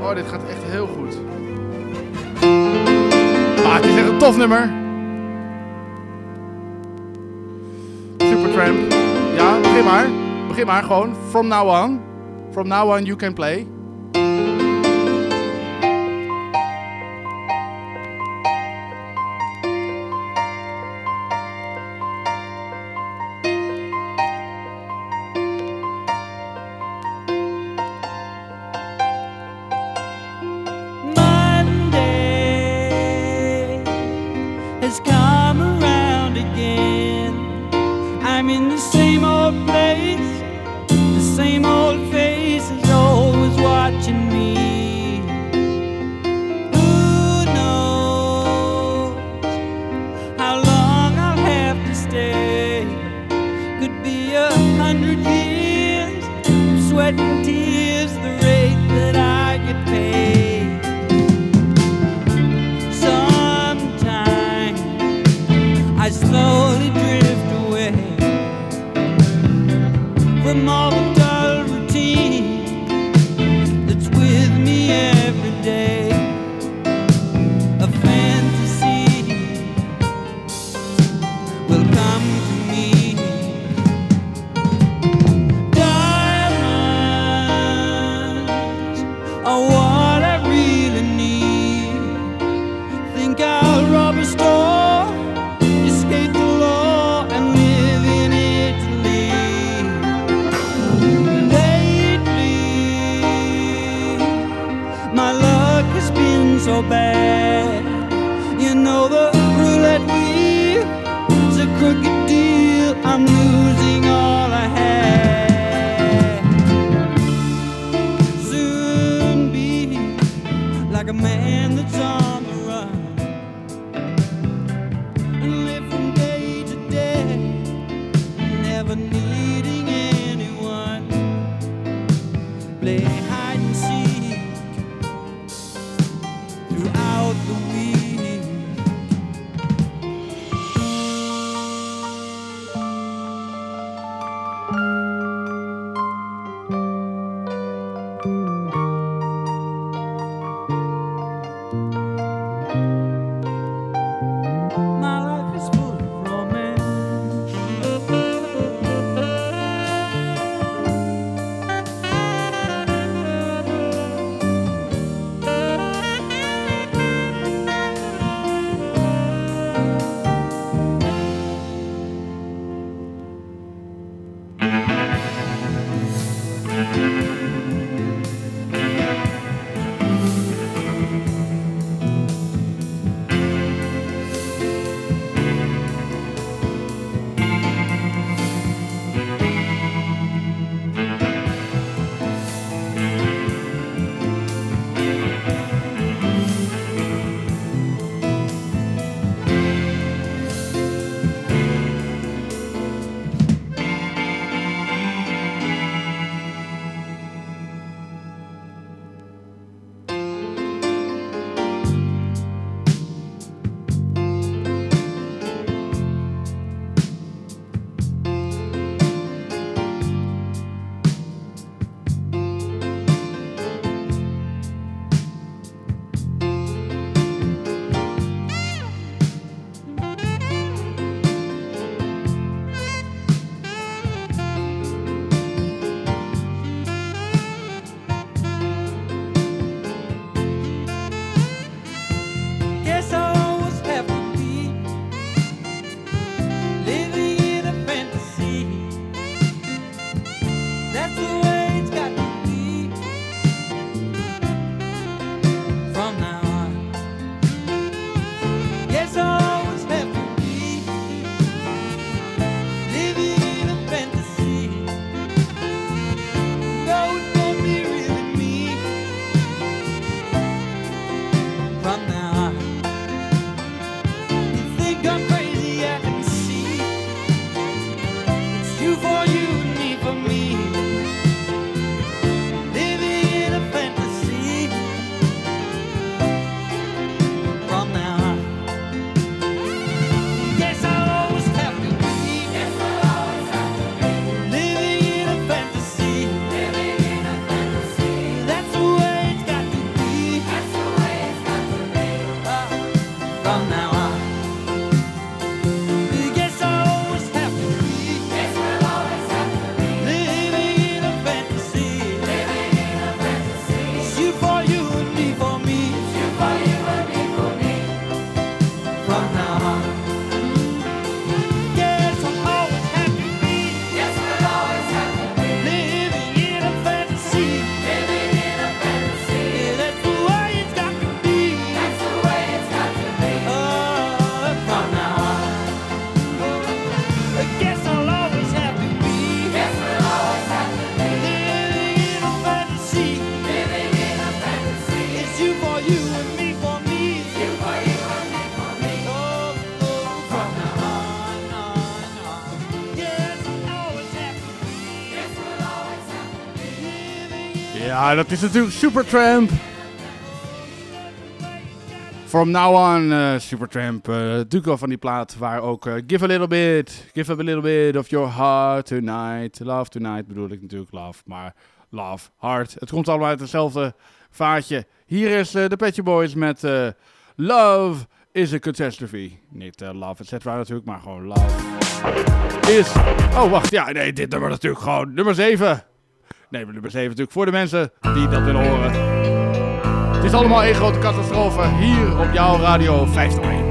[SPEAKER 4] Oh, dit gaat echt heel goed. Ah, het is echt een tof nummer. Supertramp. Ja, begin maar. Begin maar gewoon. From now on. From now on you can play. Dat is natuurlijk Supertramp. From now on, eh, Supertramp. wel van die plaat waar ook eh, Give a little bit, give a little bit of your heart tonight. Love tonight bedoel ik natuurlijk, love. Maar love, heart. Het komt allemaal uit hetzelfde vaatje. Hier is de Petje Boys met Love is a Catastrophe. Niet Love, et cetera natuurlijk, maar gewoon Love is... Oh, wacht, ja, nee, dit nummer natuurlijk gewoon nummer 7. Nee, maar nummer 7 natuurlijk voor de mensen die dat willen horen. Het is allemaal één grote catastrofe hier op jouw radio 501.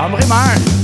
[SPEAKER 4] Nou, begin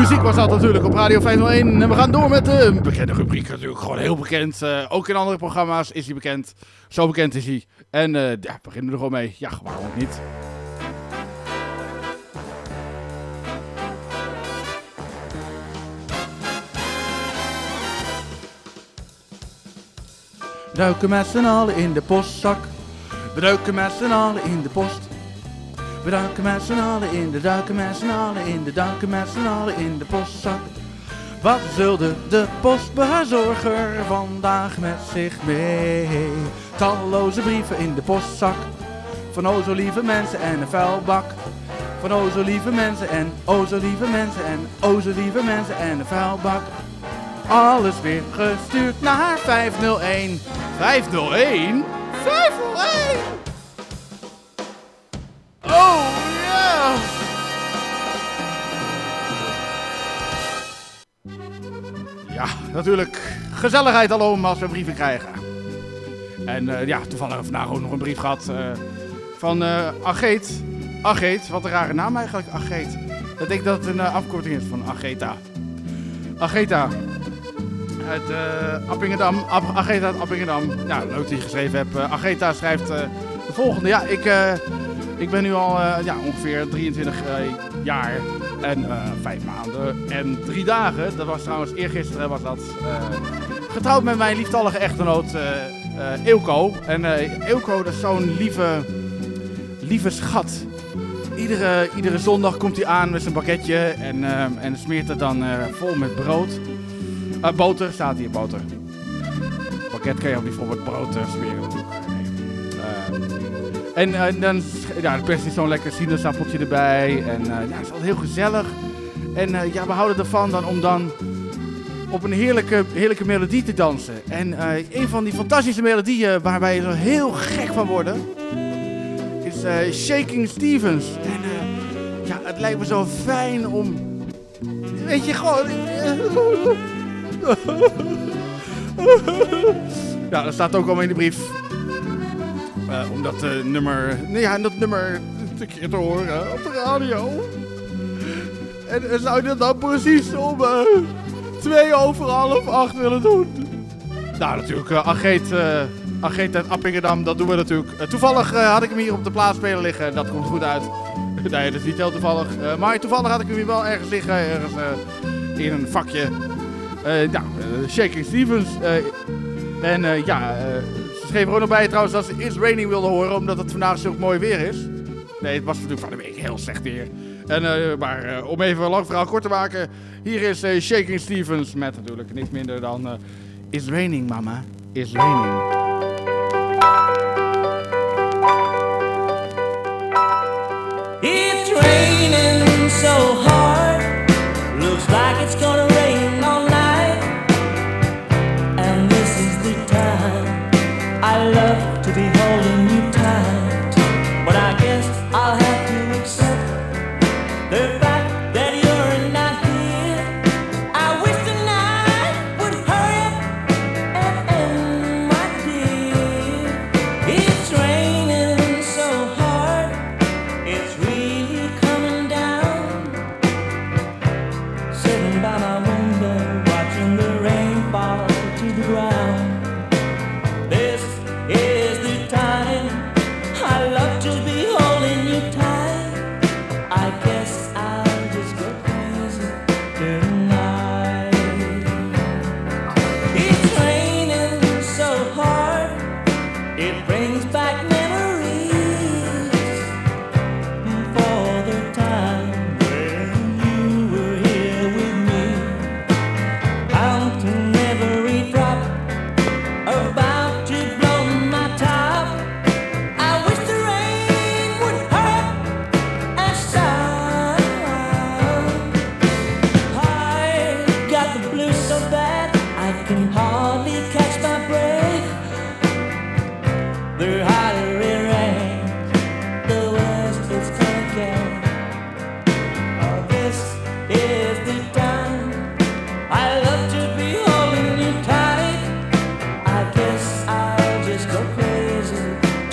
[SPEAKER 4] muziek was dat natuurlijk op Radio 501. En we gaan door met de bekende rubriek natuurlijk. Gewoon heel bekend. Eh, ook in andere programma's is hij bekend. Zo bekend is hij. En eh, ja, beginnen we er gewoon mee. Ja, waarom ook niet. Duiken met z'n allen in de postzak. We duiken met z'n allen in de post. We duiken met z'n allen in de duiken met z'n allen in de duiken met z'n allen in de postzak. Wat zulde de postbezorger vandaag met zich mee? Talloze brieven in de postzak. Van o zo lieve mensen en een vuilbak. Van o zo lieve mensen en o zo lieve mensen en o zo lieve mensen en een vuilbak. Alles weer gestuurd naar 501. 501? 501? Oh ja! Ja, natuurlijk. Gezelligheid alom als we brieven krijgen. En eh, ja, toevallig ik vandaag ook nog een brief gehad eh, van eh Ageet. Ageet, wat een rare naam eigenlijk, Ageet. Ik denk dat het een afkorting is van Ageta. Ageta. Uit Appingedam. Ageta uit Appingedam. Nou, leuk dat je geschreven hebt. Ageta schrijft de volgende. Ja, ik, ik ben nu al eh, ja, ongeveer 23 eh, jaar en eh, 5 maanden en 3 dagen. Dat was trouwens eergisteren was dat. getrouwd met mijn lieftallige echtgenoot Eelco. En Eelco, dat is zo'n lieve, lieve schat. Iedere, iedere zondag komt hij aan met zijn bakketje en, en smeert het dan vol met brood. Boter, staat hier, boter. Pakket kan je ook niet vol met brood smeren en eh, dan ja, perst hij zo'n lekker sinaasappeltje erbij. En eh, ja, het is altijd heel gezellig. En eh, ja, we houden ervan dan om dan op een heerlijke, heerlijke melodie te dansen. En een van die fantastische melodieën waar wij zo heel gek van worden, is Shaking Stevens. En ja, het lijkt me zo fijn om, weet je, gewoon... ja, dat staat ook allemaal in de brief. Uh, om dat eh, nummer, nee ja, dat nummer te horen op de radio. En, en zou je dat dan precies om twee over half acht willen doen? Nou, natuurlijk, Ageet, Ageet uit Appingedam, dat doen we natuurlijk. toevallig had ik hem hier op de plaatspeler liggen en dat komt goed uit. nee, dat is niet heel toevallig. maar toevallig had ik hem hier wel ergens liggen, ergens in een vakje. nou, Shaking Stevens. en ja, geef er ook nog bij trouwens dat ze It's Raining wilde horen, omdat het vandaag zo mooi weer is. Nee, het was natuurlijk van de week heel slecht weer. En, eh, maar eh, om even een lang verhaal kort te maken, hier is eh, Shaking Stevens met natuurlijk niet minder dan is Raining Mama, It's Raining.
[SPEAKER 21] It's raining so hard, looks like it's gonna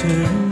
[SPEAKER 21] turn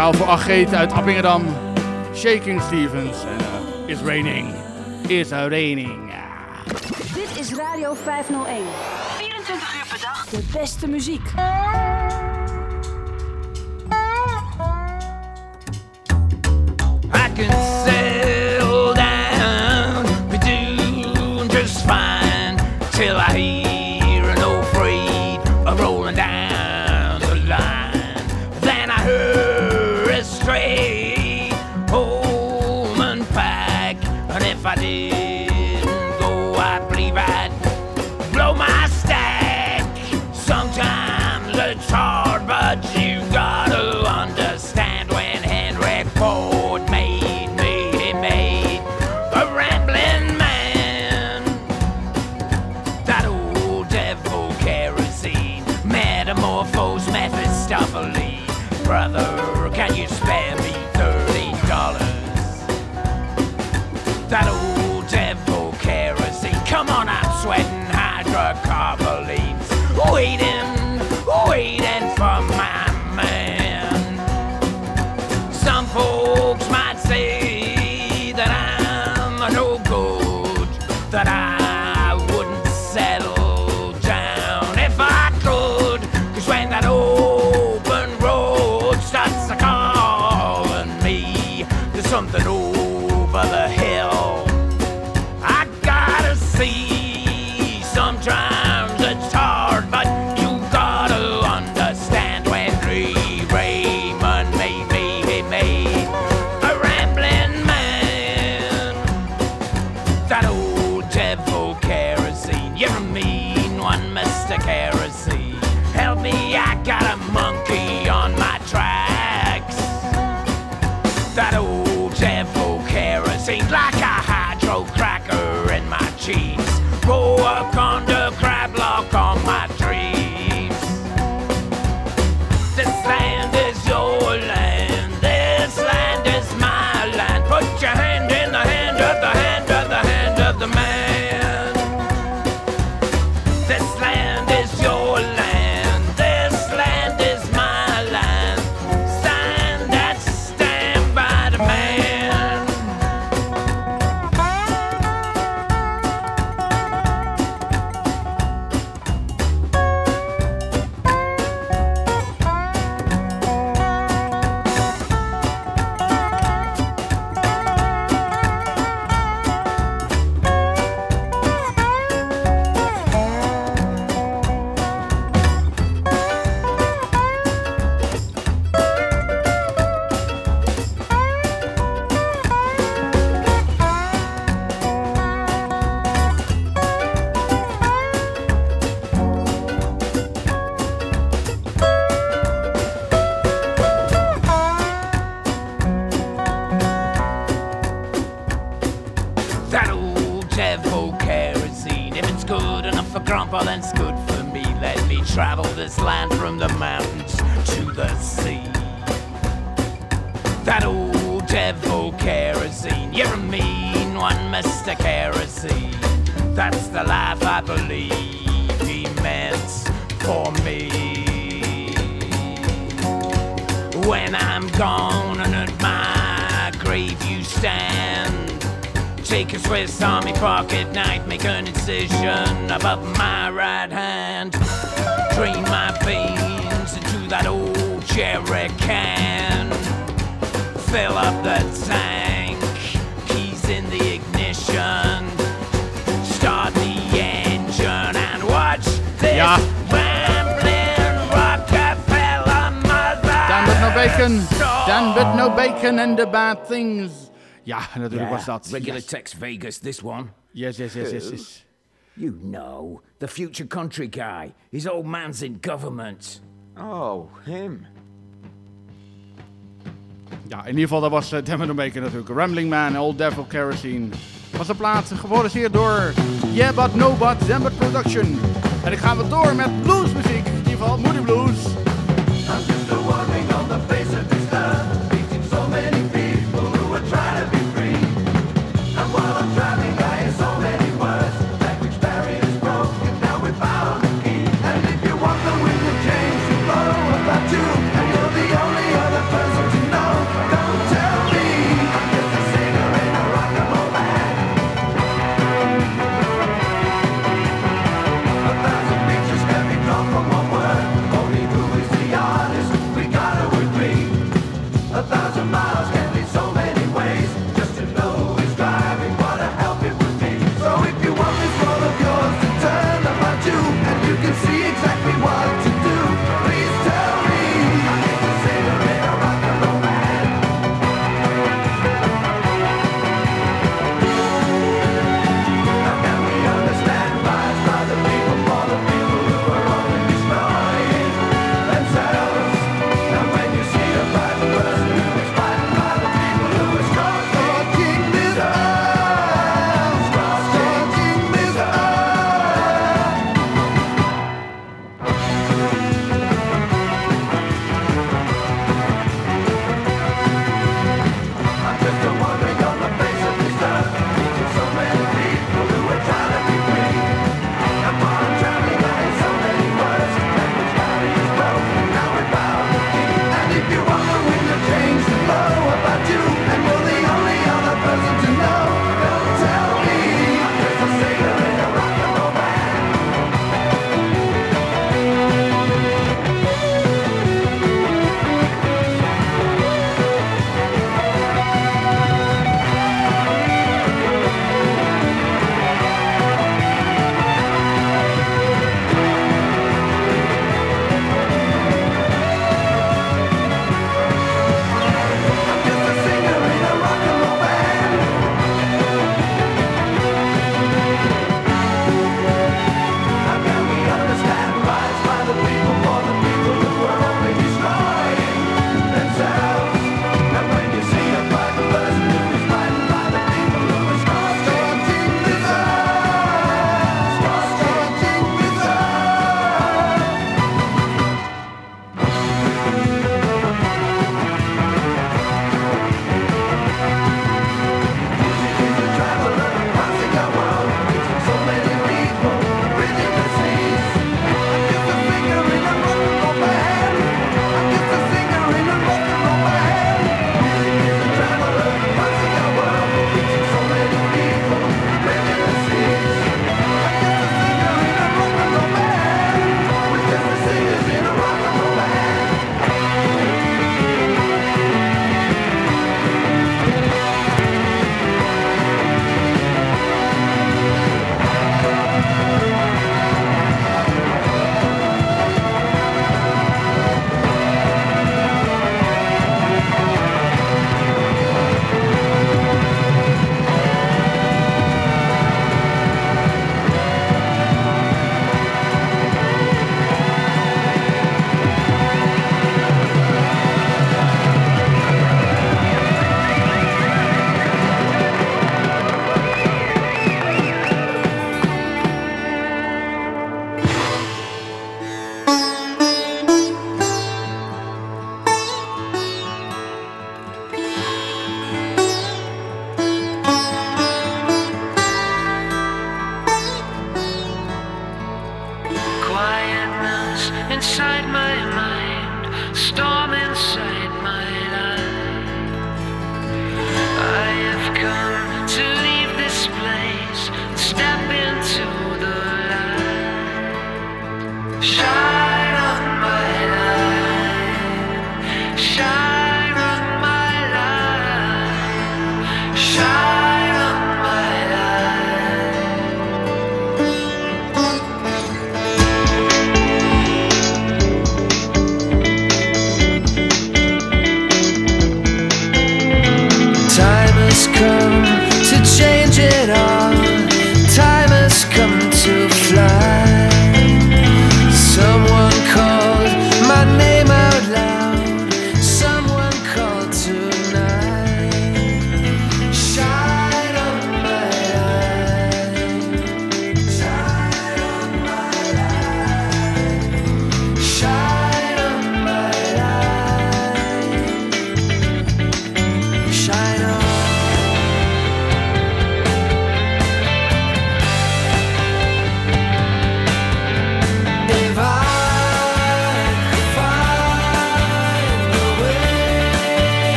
[SPEAKER 4] Speciaal voor Acheet uit Appingedam. Shaking Stevens. Eh, It's Raining. It's Raining.
[SPEAKER 19] Dit is Radio 501. 24 uur per dag. De beste muziek.
[SPEAKER 4] things. Ja, natuurlijk was dat.
[SPEAKER 19] Regular. Tex Vegas, this one.
[SPEAKER 4] Yes, yes, yes, yes, yes.
[SPEAKER 19] You know, the future country guy. His old man's in government.
[SPEAKER 22] Oh, him.
[SPEAKER 4] Ja, in ieder geval, dat was eh, uh, Demon Maker natuurlijk. Rambling Man, Old Devil Kerosene. Was een plaat geproduceerd door Yeah But No But, Zambert Production. En ik gaan we door met bluesmuziek. In ieder geval, Moody Blues.
[SPEAKER 21] I'm just a
[SPEAKER 4] warning on the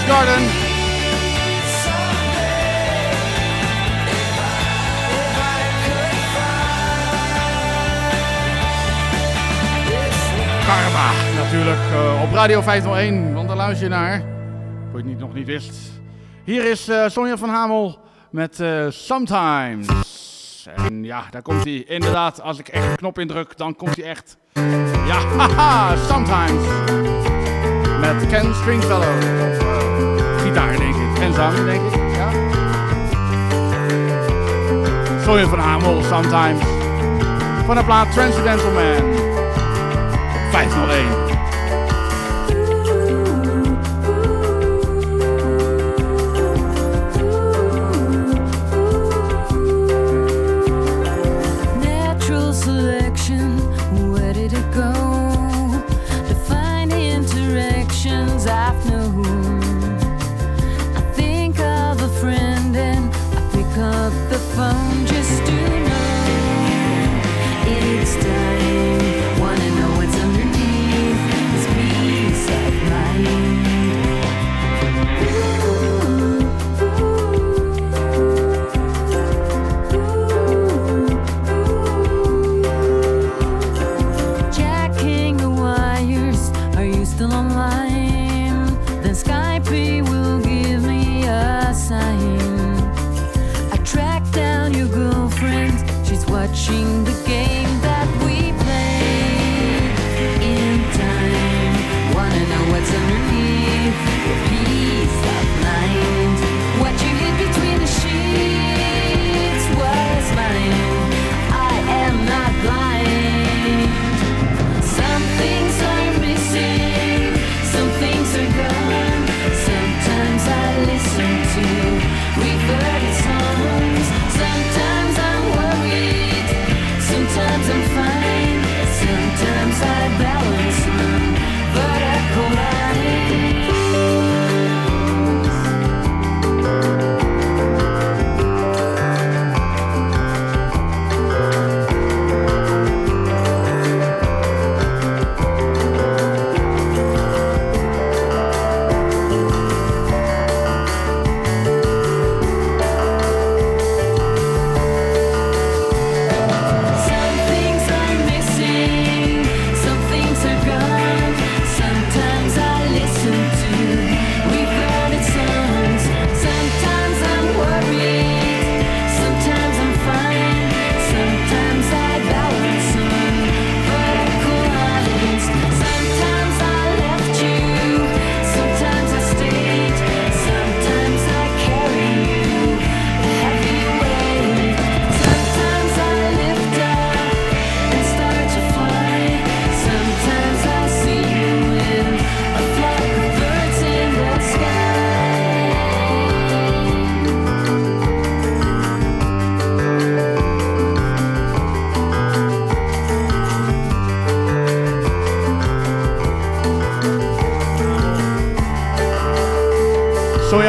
[SPEAKER 4] Garden. Karma, natuurlijk. eh, op Radio 501, want daar luister je naar. Voor je het niet, nog niet wist. Hier is eh, Sonja van Hamel met eh, Sometimes. En ja, daar komt hij. Inderdaad, als ik echt een knop indruk, dan komt hij echt. Ja, haha, Sometimes. Met Ken Stringfellow. En denk ik. Sonja van Hamel, Sometimes. Van de plaat Transcendental Man. 501.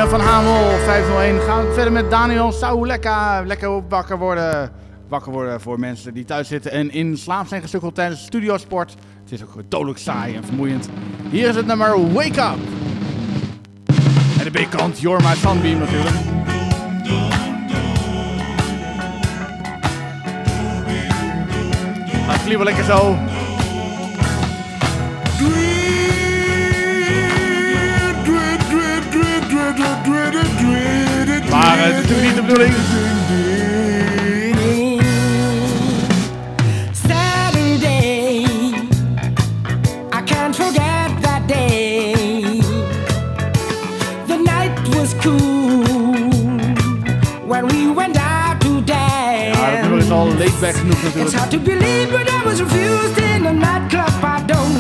[SPEAKER 4] Van Hamel, 501. Gaan we verder met Daniel Sauleka. Lekker wakker worden. Wakker worden voor mensen die thuis zitten en in slaap zijn gesukkeld tijdens studiosport. Het is ook dodelijk saai en vermoeiend. Hier is het nummer Wake Up. En de B-kant, You're Sunbeam natuurlijk. Wel lekker zo. maar het is natuurlijk niet de bedoeling.
[SPEAKER 23] Saturday, I can't forget that day. The night was cool when we went out to dance. It's hard to believe, but I was refused in a nightclub. I don't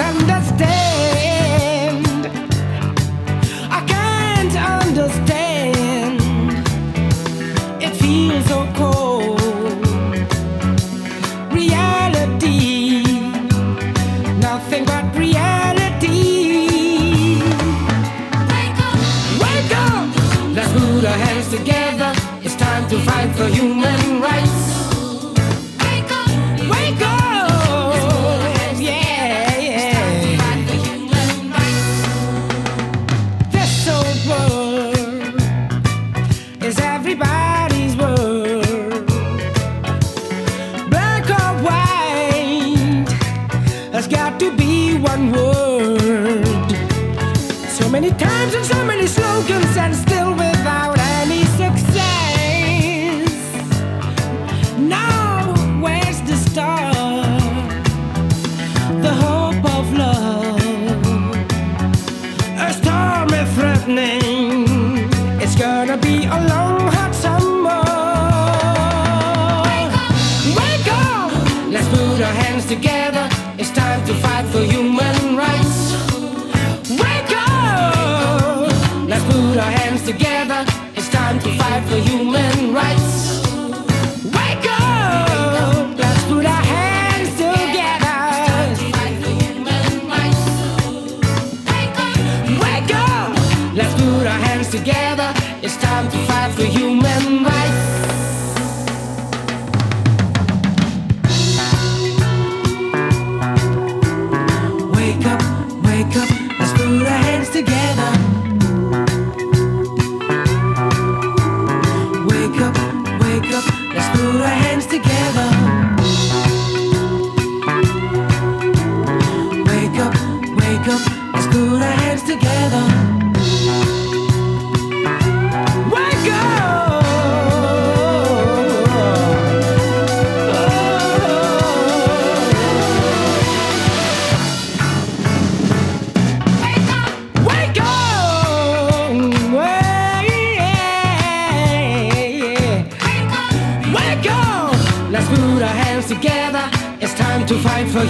[SPEAKER 23] fight for human rights.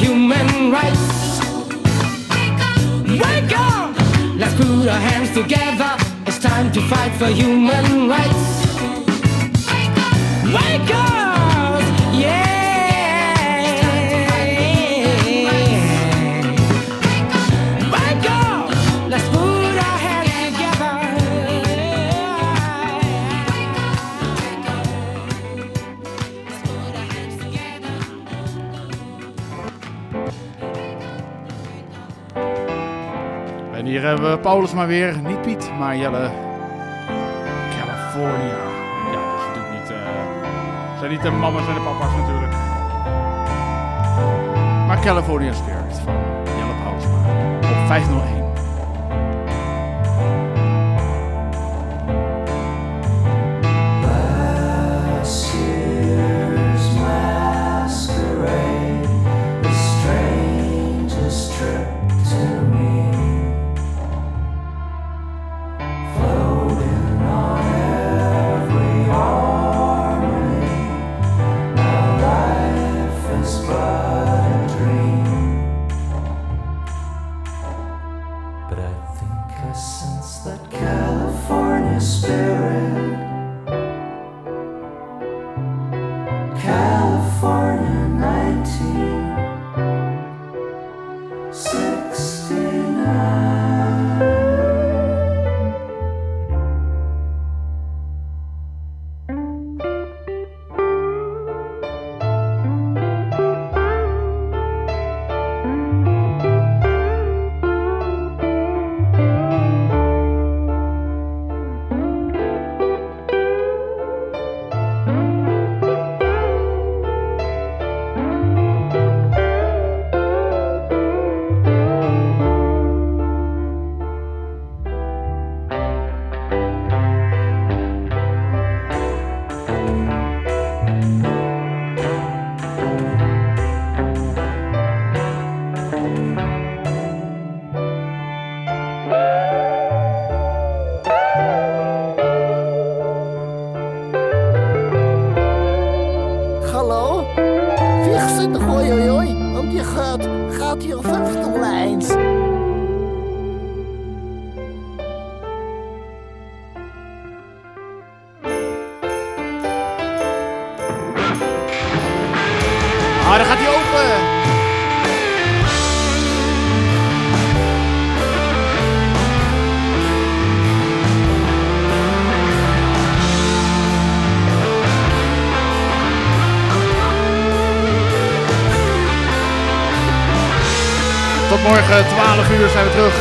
[SPEAKER 23] human rights. Wake up! wake up. Let's put our hands together. It's time to fight for human rights. Wake up, Wake up! Yeah!
[SPEAKER 4] hier hebben we Paulus maar weer. Niet Piet, maar Jelle. California. Ja, dat is natuurlijk niet... Eh, zijn niet de mama's en de papa's natuurlijk. Maar California Spirit van Jelle Paulus maar. Op 501. Morgen 12 uur zijn we terug.